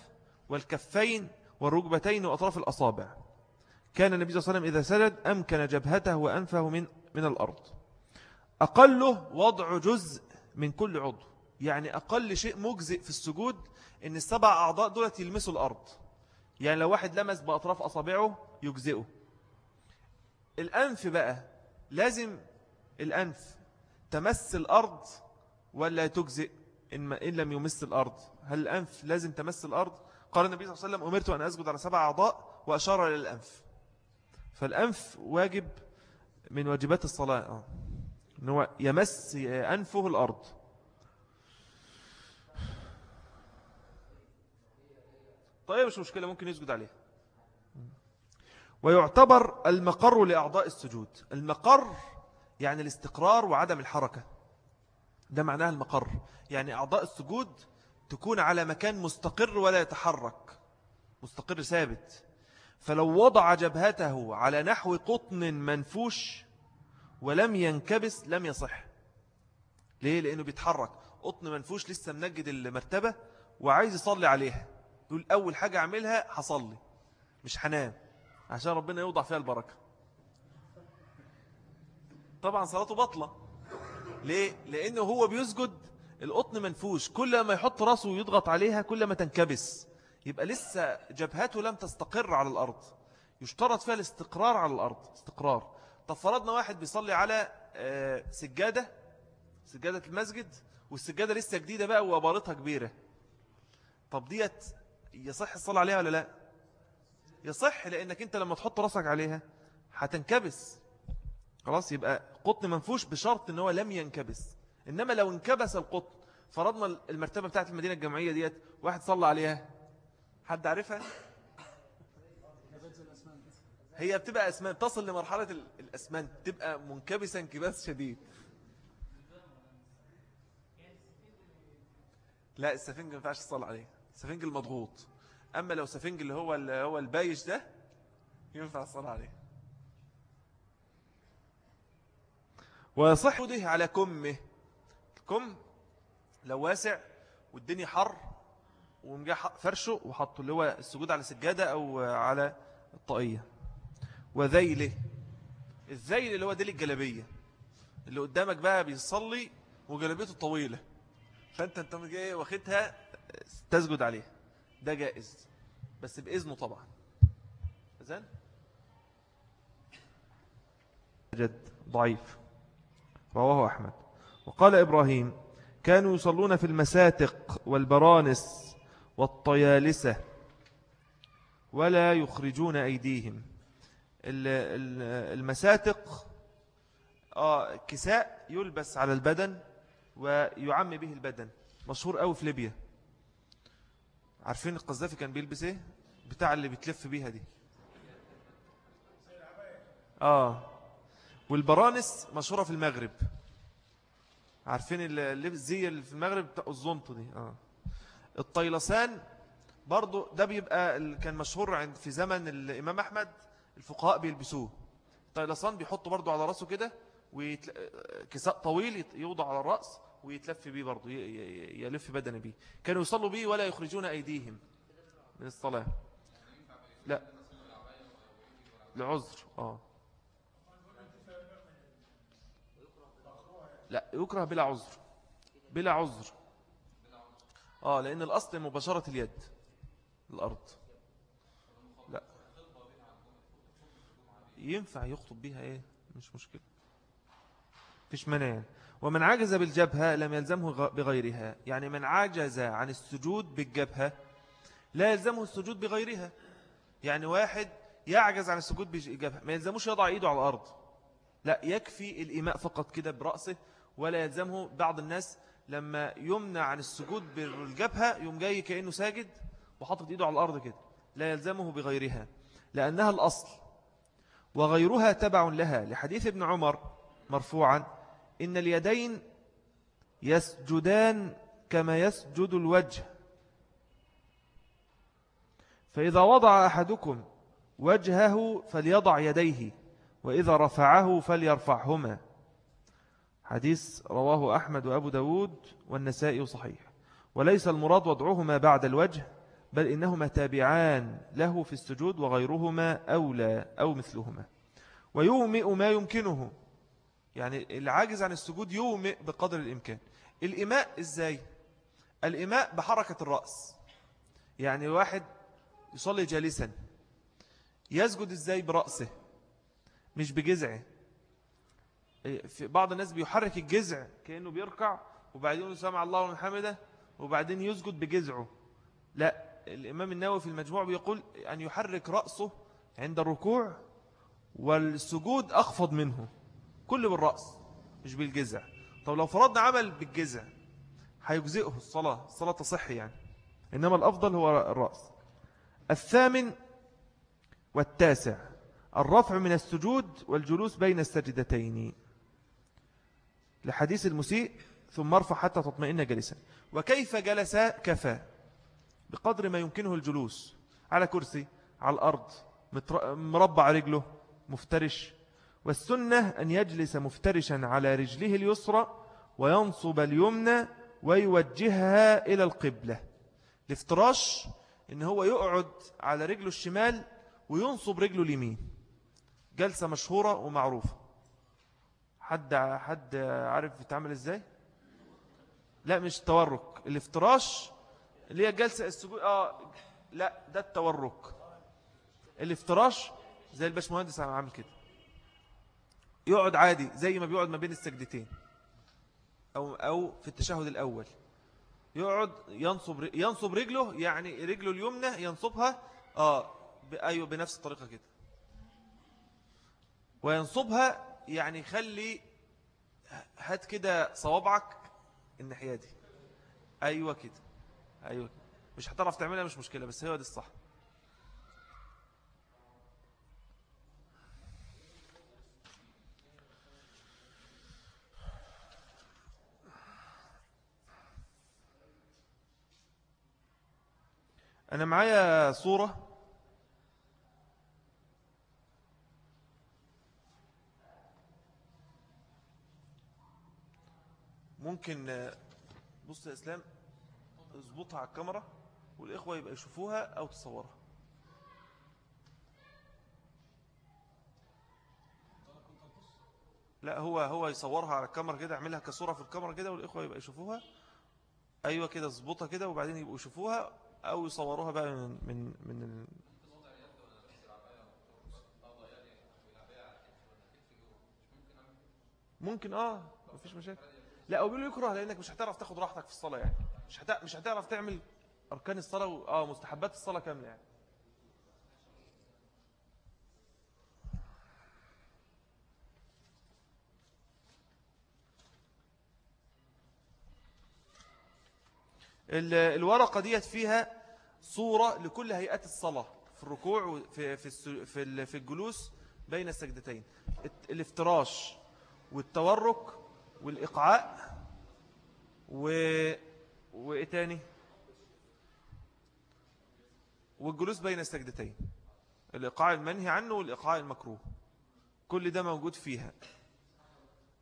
والكفين والركبتين وأطراف الأصابع. كان النبي صلى الله عليه وسلم إذا سجد أمكن جبهته وأنفه من, من الأرض. أقله وضع جزء من كل عضو. يعني أقل شيء مجزئ في السجود إن السبع أعضاء دولت يلمسوا الأرض. يعني لو واحد لمس بأطراف أصابعه يجزئه. الأنف بقى لازم الأنف تمس الأرض ولا تجزئ إن, إن لم يمس الأرض؟ هل الأنف لازم تمس الأرض؟ قال النبي صلى الله عليه وسلم أمرت أن أسجد على سبع أعضاء وأشار إلى الأنف. فالأنف واجب من واجبات الصلاة آه. أنه يمس أنفه الأرض. طيب مش مشكلة ممكن يسجد عليه. ويعتبر المقر لأعضاء السجود. المقر يعني الاستقرار وعدم الحركة. ده معناها المقر. يعني أعضاء السجود تكون على مكان مستقر ولا يتحرك. مستقر ثابت. فلو وضع جبهته على نحو قطن منفوش ولم ينكبس لم يصح. ليه؟ لأنه بيتحرك. قطن منفوش لسه منجد المرتبة وعايز يصلي عليها. يقول أول حاجة أعملها حصلي مش حنام عشان ربنا يوضع فيها البركة. طبعا صلاته بطلة ليه؟ لأنه هو بيسجد القطن منفوش كل ما يحط راسه ويضغط عليها كل ما تنكبس. يبقى لسه جبهته لم تستقر على الأرض. يشترط فيها الاستقرار على الأرض استقرار. طب فرضنا واحد بيصلي على آه، سجادة سجادة المسجد والسجادة لسه جديدة بقى وبارتها كبيرة. طب ديت يصح الصلاة عليها ولا لا؟ يصح لأنك أنت لما تحط راسك عليها هتنكبس. خلاص يبقى قطن منفوش بشرط أنه لم ينكبس. إنما لو انكبس القطن فرضنا المرتبة بتاعت المدينة الجامعية ديت واحد صلى عليها. حد عارفها؟ هي بتبقى أسمان تصل لمرحلة الأسمان تبقى منكبسا انكباس شديد. لا السفنج ما ينفعش تصل عليه. السفنج المضغوط. أما لو سفنج اللي هو اللي هو البايش ده ينفع الصلاة عليه. ويصح ده على كمه. الكم لو واسع والدنيا حر ومجا فرشه وحطه اللي هو السجود على سجادة أو على الطاقية. وذيله. الذيل اللي هو ديل الجلبية اللي قدامك بقى بيصلي وجلبيته طويلة. فأنت أنت جاي واخدها تسجد عليها. ده جائز. بس بإذنه طبعا. إذن؟ جد ضعيف. رواه أحمد. وقال إبراهيم كانوا يصلون في المساتق والبرانس والطيالسة ولا يخرجون أيديهم. المساتق آه كساء يلبس على البدن ويعم به البدن. مشهور قوي في ليبيا. عارفين القذافي كان بيلبس إيه؟ بتاع اللي بتلف بيها دي. آه. والبرانس مشهورة في المغرب. عارفين اللي زي اللي في المغرب بتاع الزنطة دي. آه. الطيلسان برضو ده بيبقى كان مشهور عند في زمن الإمام أحمد الفقهاء بيلبسوه. الطيلسان بيحطوا برضو على رأسه كده كساء طويل يوضع على الرأس ويتلف بيه برضو يلف بدن بيه. كانوا يصلوا بيه ولا يخرجون أيديهم من الصلاة. لا. لعذر. آه. لا يكره بلا عذر بلا عذر. آه لأن الأصل مباشرة اليد الأرض. لا. ينفع يخطب بها إيه؟ مش مشكلة. فيش منع ومن عجز بالجبهة لم يلزمه بغيرها. يعني من عجز عن السجود بالجبهة لا يلزمه السجود بغيرها. يعني واحد يعجز عن السجود بالجبهة ما يلزموش يضع إيده على الأرض. لا يكفي الإيماء فقط كده برأسه. ولا يلزمه بعض الناس لما يمنع عن السجود بالجبهة يوم جاي كأنه ساجد وحطت إيده على الأرض كده. لا يلزمه بغيرها لأنها الأصل. وغيرها تبع لها. لحديث ابن عمر مرفوعا إن اليدين يسجدان كما يسجد الوجه. فإذا وضع أحدكم وجهه فليضع يديه وإذا رفعه فليرفعهما. حديث رواه أحمد وأبو داود والنسائي صحيح. وليس المراد وضعهما بعد الوجه بل إنهما تابعان له في السجود وغيرهما أولى أو مثلهما. ويومئ ما يمكنه يعني العاجز عن السجود يومئ بقدر الإمكان. الإماء إزاي؟ الإماء بحركة الرأس. يعني واحد يصلي جالسا يسجد إزاي برأسه؟ مش بجزعه في بعض الناس بيحرك الجزع كأنه بيركع وبعدين سمع الله ومن حمده وبعدين يسجد بجزعه لا الإمام النووي في المجموع بيقول أن يحرك رأسه عند الركوع والسجود أخفض منه كل بالرأس مش بالجزع طب لو فرضنا عمل بالجزع هيجزئه الصلاة الصلاة تصح يعني. إنما الأفضل هو الرأس. الثامن والتاسع الرفع من السجود والجلوس بين السجدتين. لحديث المسيء ثم ارفع حتى تطمئن جلسا. وكيف جلس؟ كفى. بقدر ما يمكنه الجلوس. على كرسي على الأرض مربع رجله مفترش. والسنة أن يجلس مفترشا على رجله اليسرى وينصب اليمنى ويوجهها إلى القبلة. الافتراش إن هو يقعد على رجله الشمال وينصب رجله اليمين. جلسة مشهورة ومعروفة. حد حد عارف يتعمل إزاي؟ لا مش التورك الافتراش اللي هي جلسة السجود. آه لا ده التورك. الافتراش زي الباشمهندس عامل كده. يقعد عادي زي ما بيقعد ما بين السجدتين. أو, أو في التشهد الأول. يقعد ينصب ينصب رجله يعني رجله اليمنى ينصبها آه أيوه بنفس الطريقة كده. وينصبها يعني خلي هات كده صوابعك الناحية دي. أيوة كده أيوة كده. مش هتعرف تعملها مش مشكلة بس هو دي الصح. أنا معايا صورة ممكن بص يا إسلام اظبطها على الكاميرا والإخوة يبقى يشوفوها أو تصورها. لا هو هو يصورها على الكاميرا كده اعملها كصورة في الكاميرا كده والإخوة يبقى يشوفوها. أيوة كده اظبطها كده وبعدين يبقوا يشوفوها أو يصوروها بقى من من من ممكن آه مفيش مشاكل. لا أو بيقولوا يكره لأنك مش هتعرف تاخد راحتك في الصلاة يعني. مش مش هتعرف تعمل أركان الصلاة و... آه مستحبات الصلاة كاملة يعني. الورقة ديت فيها صورة لكل هيئات الصلاة في الركوع في في في الجلوس بين السجدتين. الافتراش والتورك والإقعاء و... وإيه تاني؟ والجلوس بين السجدتين. الإقعاء المنهي عنه والإقعاء المكروه. كل ده موجود فيها.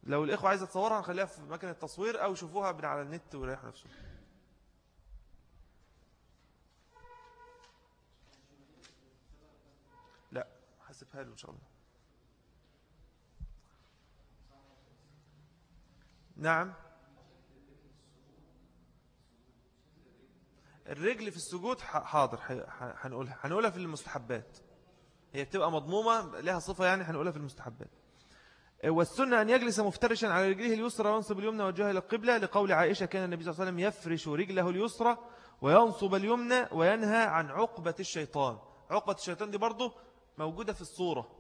لو الإخوة عايزة تصورها نخليها في مكان التصوير أو يشوفوها من على النت ويريح نفسه. لا حسبها له إن شاء الله. نعم. الرجل في السجود حاضر هنقولها هنقولها في المستحبات. هي بتبقى مضمومة لها صفة يعني هنقولها في المستحبات. والسنة أن يجلس مفترشا على رجله اليسرى وينصب اليمنى وجهه إلى القبلة لقول عائشة كان النبي صلى الله عليه وسلم يفرش رجله اليسرى وينصب اليمنى وينهى عن عقبة الشيطان. عقبة الشيطان دي برضه موجودة في الصورة.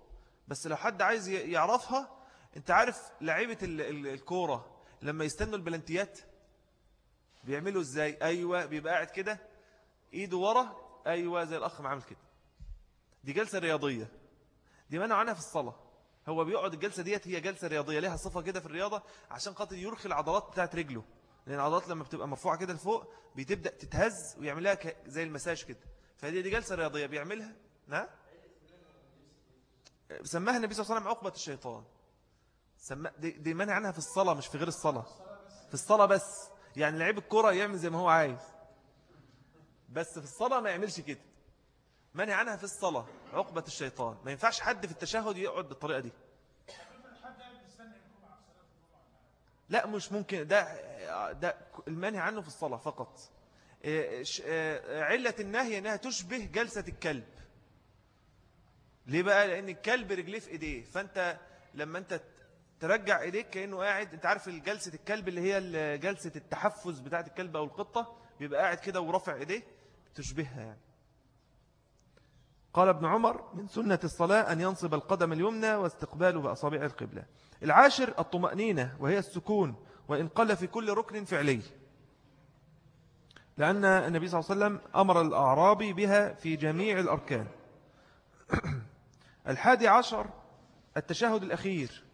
بس لو حد عايز يعرفها أنت عارف لعيبة الكورة لما يستنوا البلنتيات بيعملوا إزاي؟ أيوه بيبقى قاعد كده إيده ورا أيوه زي الأخ ما عامل كده. دي جلسة رياضية. دي منع عنها في الصلاة. هو بيقعد الجلسة ديت هي جلسة رياضية لها صفة كده في الرياضة عشان خاطر يرخي العضلات بتاعت رجله. لأن العضلات لما بتبقى مرفوعة كده لفوق بتبدأ تتهز ويعملها زي المساج كده. فهذه دي جلسة رياضية. بيعملها؟ نعم سماها النبي صلى الله عليه وسلم عقبة الشيطان. سمى دي, دي منع عنها في الصلاة مش في غير الصلاة. في الصلاة بس. يعني لعيب الكرة يعمل زي ما هو عايز. بس في الصلاة ما يعملش كده. منع عنها في الصلاة. عقبة الشيطان. ما ينفعش حد في التشهد يقعد بالطريقة دي. لا مش ممكن. ده ده المنهي عنه في الصلاة فقط. إيه، إيه، علة النهي أنها تشبه جلسة الكلب. ليه بقى؟ لأن الكلب رجليه في إيديه. فأنت لما أنت ترجع إيديك كأنه قاعد أنت عارف جلسة الكلب اللي هي جلسة التحفز بتاعت الكلب أو القطة بيبقى قاعد كده ورافع إيديه تشبهها يعني. قال ابن عمر من سنة الصلاة أن ينصب القدم اليمنى واستقباله بأصابع القبلة. العاشر الطمأنينة وهي السكون وإن قل في كل ركن فعلي. لأن النبي صلى الله عليه وسلم أمر الأعرابي بها في جميع الأركان. الحادي عشر التشهد الأخير.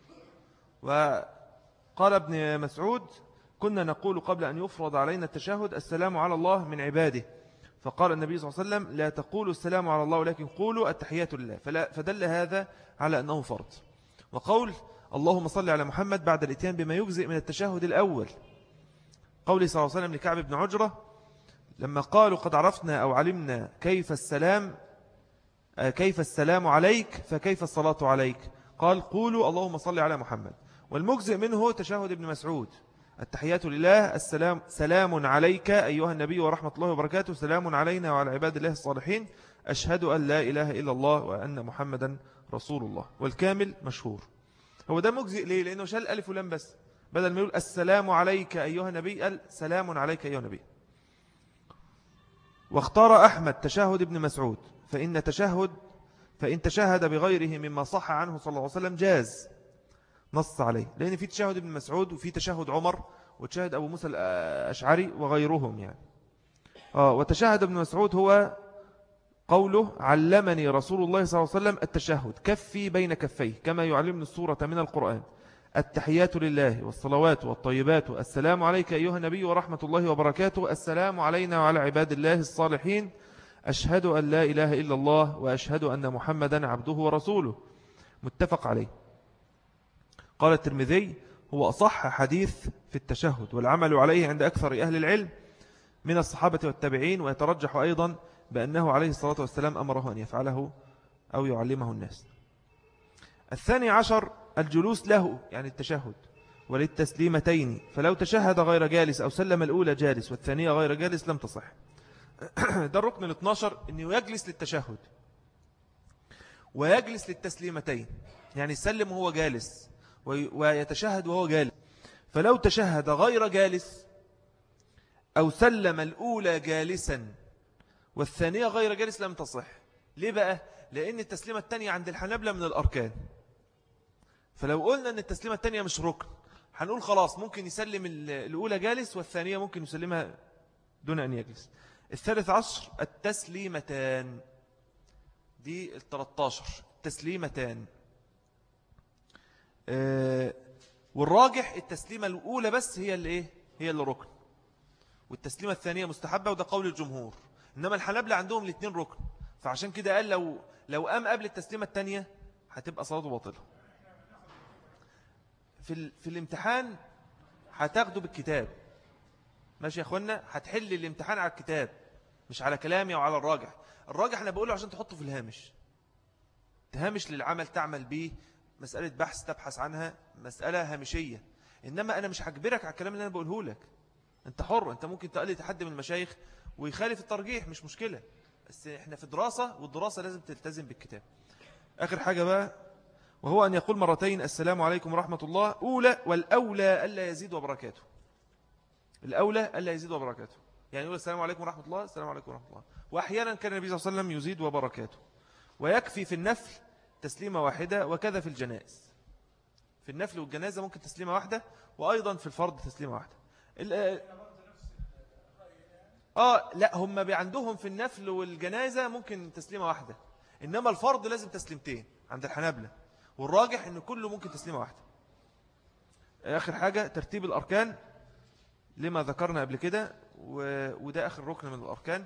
وقال ابن مسعود كنا نقول قبل أن يفرض علينا التشهد السلام على الله من عباده. فقال النبي صلى الله عليه وسلم لا تقولوا السلام على الله ولكن قولوا التحيات لله. فلا فدل هذا على أنه فرض. وقول اللهم صل على محمد بعد الإتيان بما يجزئ من التشهد الأول. قوله صلى الله عليه وسلم لكعب بن عجرة لما قالوا قد عرفنا أو علمنا كيف السلام آه، كيف السلام عليك فكيف الصلاة عليك؟ قال قولوا اللهم صل على محمد. والمجزئ منه تشهد ابن مسعود. التحيات لله السلام سلام عليك أيها النبي ورحمة الله وبركاته. سلام علينا وعلى عباد الله الصالحين. أشهد أن لا إله إلا الله وأن محمدا رسول الله. والكامل مشهور. هو ده مجزئ ليه؟ لأنه شال ألف ولام بس. بدل ما يقول السلام عليك أيها النبي قال سلام عليك أيها النبي. واختار أحمد تشاهد ابن مسعود. فإن تشهد فإن تشهد بغيره مما صح عنه صلى الله عليه وسلم جاز. نص عليه لأن في تشهد ابن مسعود وفي تشهد عمر وتشهد أبو موسى الأشعري وغيرهم يعني. آه وتشهد ابن مسعود هو قوله علمني رسول الله صلى الله عليه وسلم التشهد كفي بين كفيه كما يعلمني السورة من القرآن. التحيات لله والصلوات والطيبات السلام عليك أيها النبي ورحمة الله وبركاته. السلام علينا وعلى عباد الله الصالحين. أشهد أن لا إله إلا الله وأشهد أن محمدا عبده ورسوله. متفق عليه. قال الترمذي هو أصح حديث في التشهد والعمل عليه عند أكثر أهل العلم من الصحابة والتابعين ويترجح أيضا بأنه عليه الصلاة والسلام أمره أن يفعله أو يعلمه الناس. الثاني عشر الجلوس له يعني التشهد وللتسليمتين فلو تشهد غير جالس أو سلم الأولى جالس والثانية غير جالس لم تصح. ده الركن ال 12 أنه يجلس للتشهد ويجلس للتسليمتين يعني يسلم وهو جالس ويتشهد وهو جالس. فلو تشهد غير جالس أو سلم الأولى جالسا والثانية غير جالس لم تصح. ليه بقى؟ لأن التسليمة الثانية عند الحنابلة من الأركان. فلو قلنا أن التسليمة الثانية مش ركن هنقول خلاص ممكن يسلم الأولى جالس والثانية ممكن يسلمها دون أن يجلس. الثالث عشر التسليمتان. دي التلتاشر. تسليمتان آه، والراجح التسليمة الأولى بس هي اللي إيه؟ هي اللي ركن. والتسليمة الثانية مستحبة وده قول الجمهور. إنما الحنابلة عندهم الاثنين ركن. فعشان كده قال لو لو قام قبل التسليمة الثانية هتبقى صلاته باطلة. في, في الامتحان هتاخده بالكتاب. ماشي يا أخوانا؟ هتحل الامتحان على الكتاب مش على كلامي أو على الراجح. الراجح أنا بقوله عشان تحطه في الهامش. تهامش للعمل تعمل به مسألة بحث تبحث عنها مسألة هامشية. إنما أنا مش هجبرك على الكلام اللي أنا بقوله لك. أنت حر أنت ممكن تقلي تحدي من المشايخ ويخالف الترجيح مش مشكلة. بس إحنا في دراسة والدراسة لازم تلتزم بالكتاب. آخر حاجة بقى وهو أن يقول مرتين السلام عليكم ورحمة الله. أولى والأولى ألا يزيد وبركاته. الأولى ألا يزيد وبركاته. يعني يقول السلام عليكم ورحمة الله السلام عليكم ورحمة الله. وأحيانا كان النبي صلى الله عليه وسلم يزيد وبركاته. ويكفي في النفل تسليمة واحدة وكذا في الجنائز. في النفل والجنازة ممكن تسليمة واحدة وأيضا في الفرض تسليمة واحدة. آه لا هم عندهم في النفل والجنازة ممكن تسليمة واحدة. إنما الفرض لازم تسليمتين عند الحنابلة. والراجح إن كله ممكن تسليمة واحدة. آخر حاجة ترتيب الأركان. لما ذكرنا قبل كده وده آخر ركن من الأركان.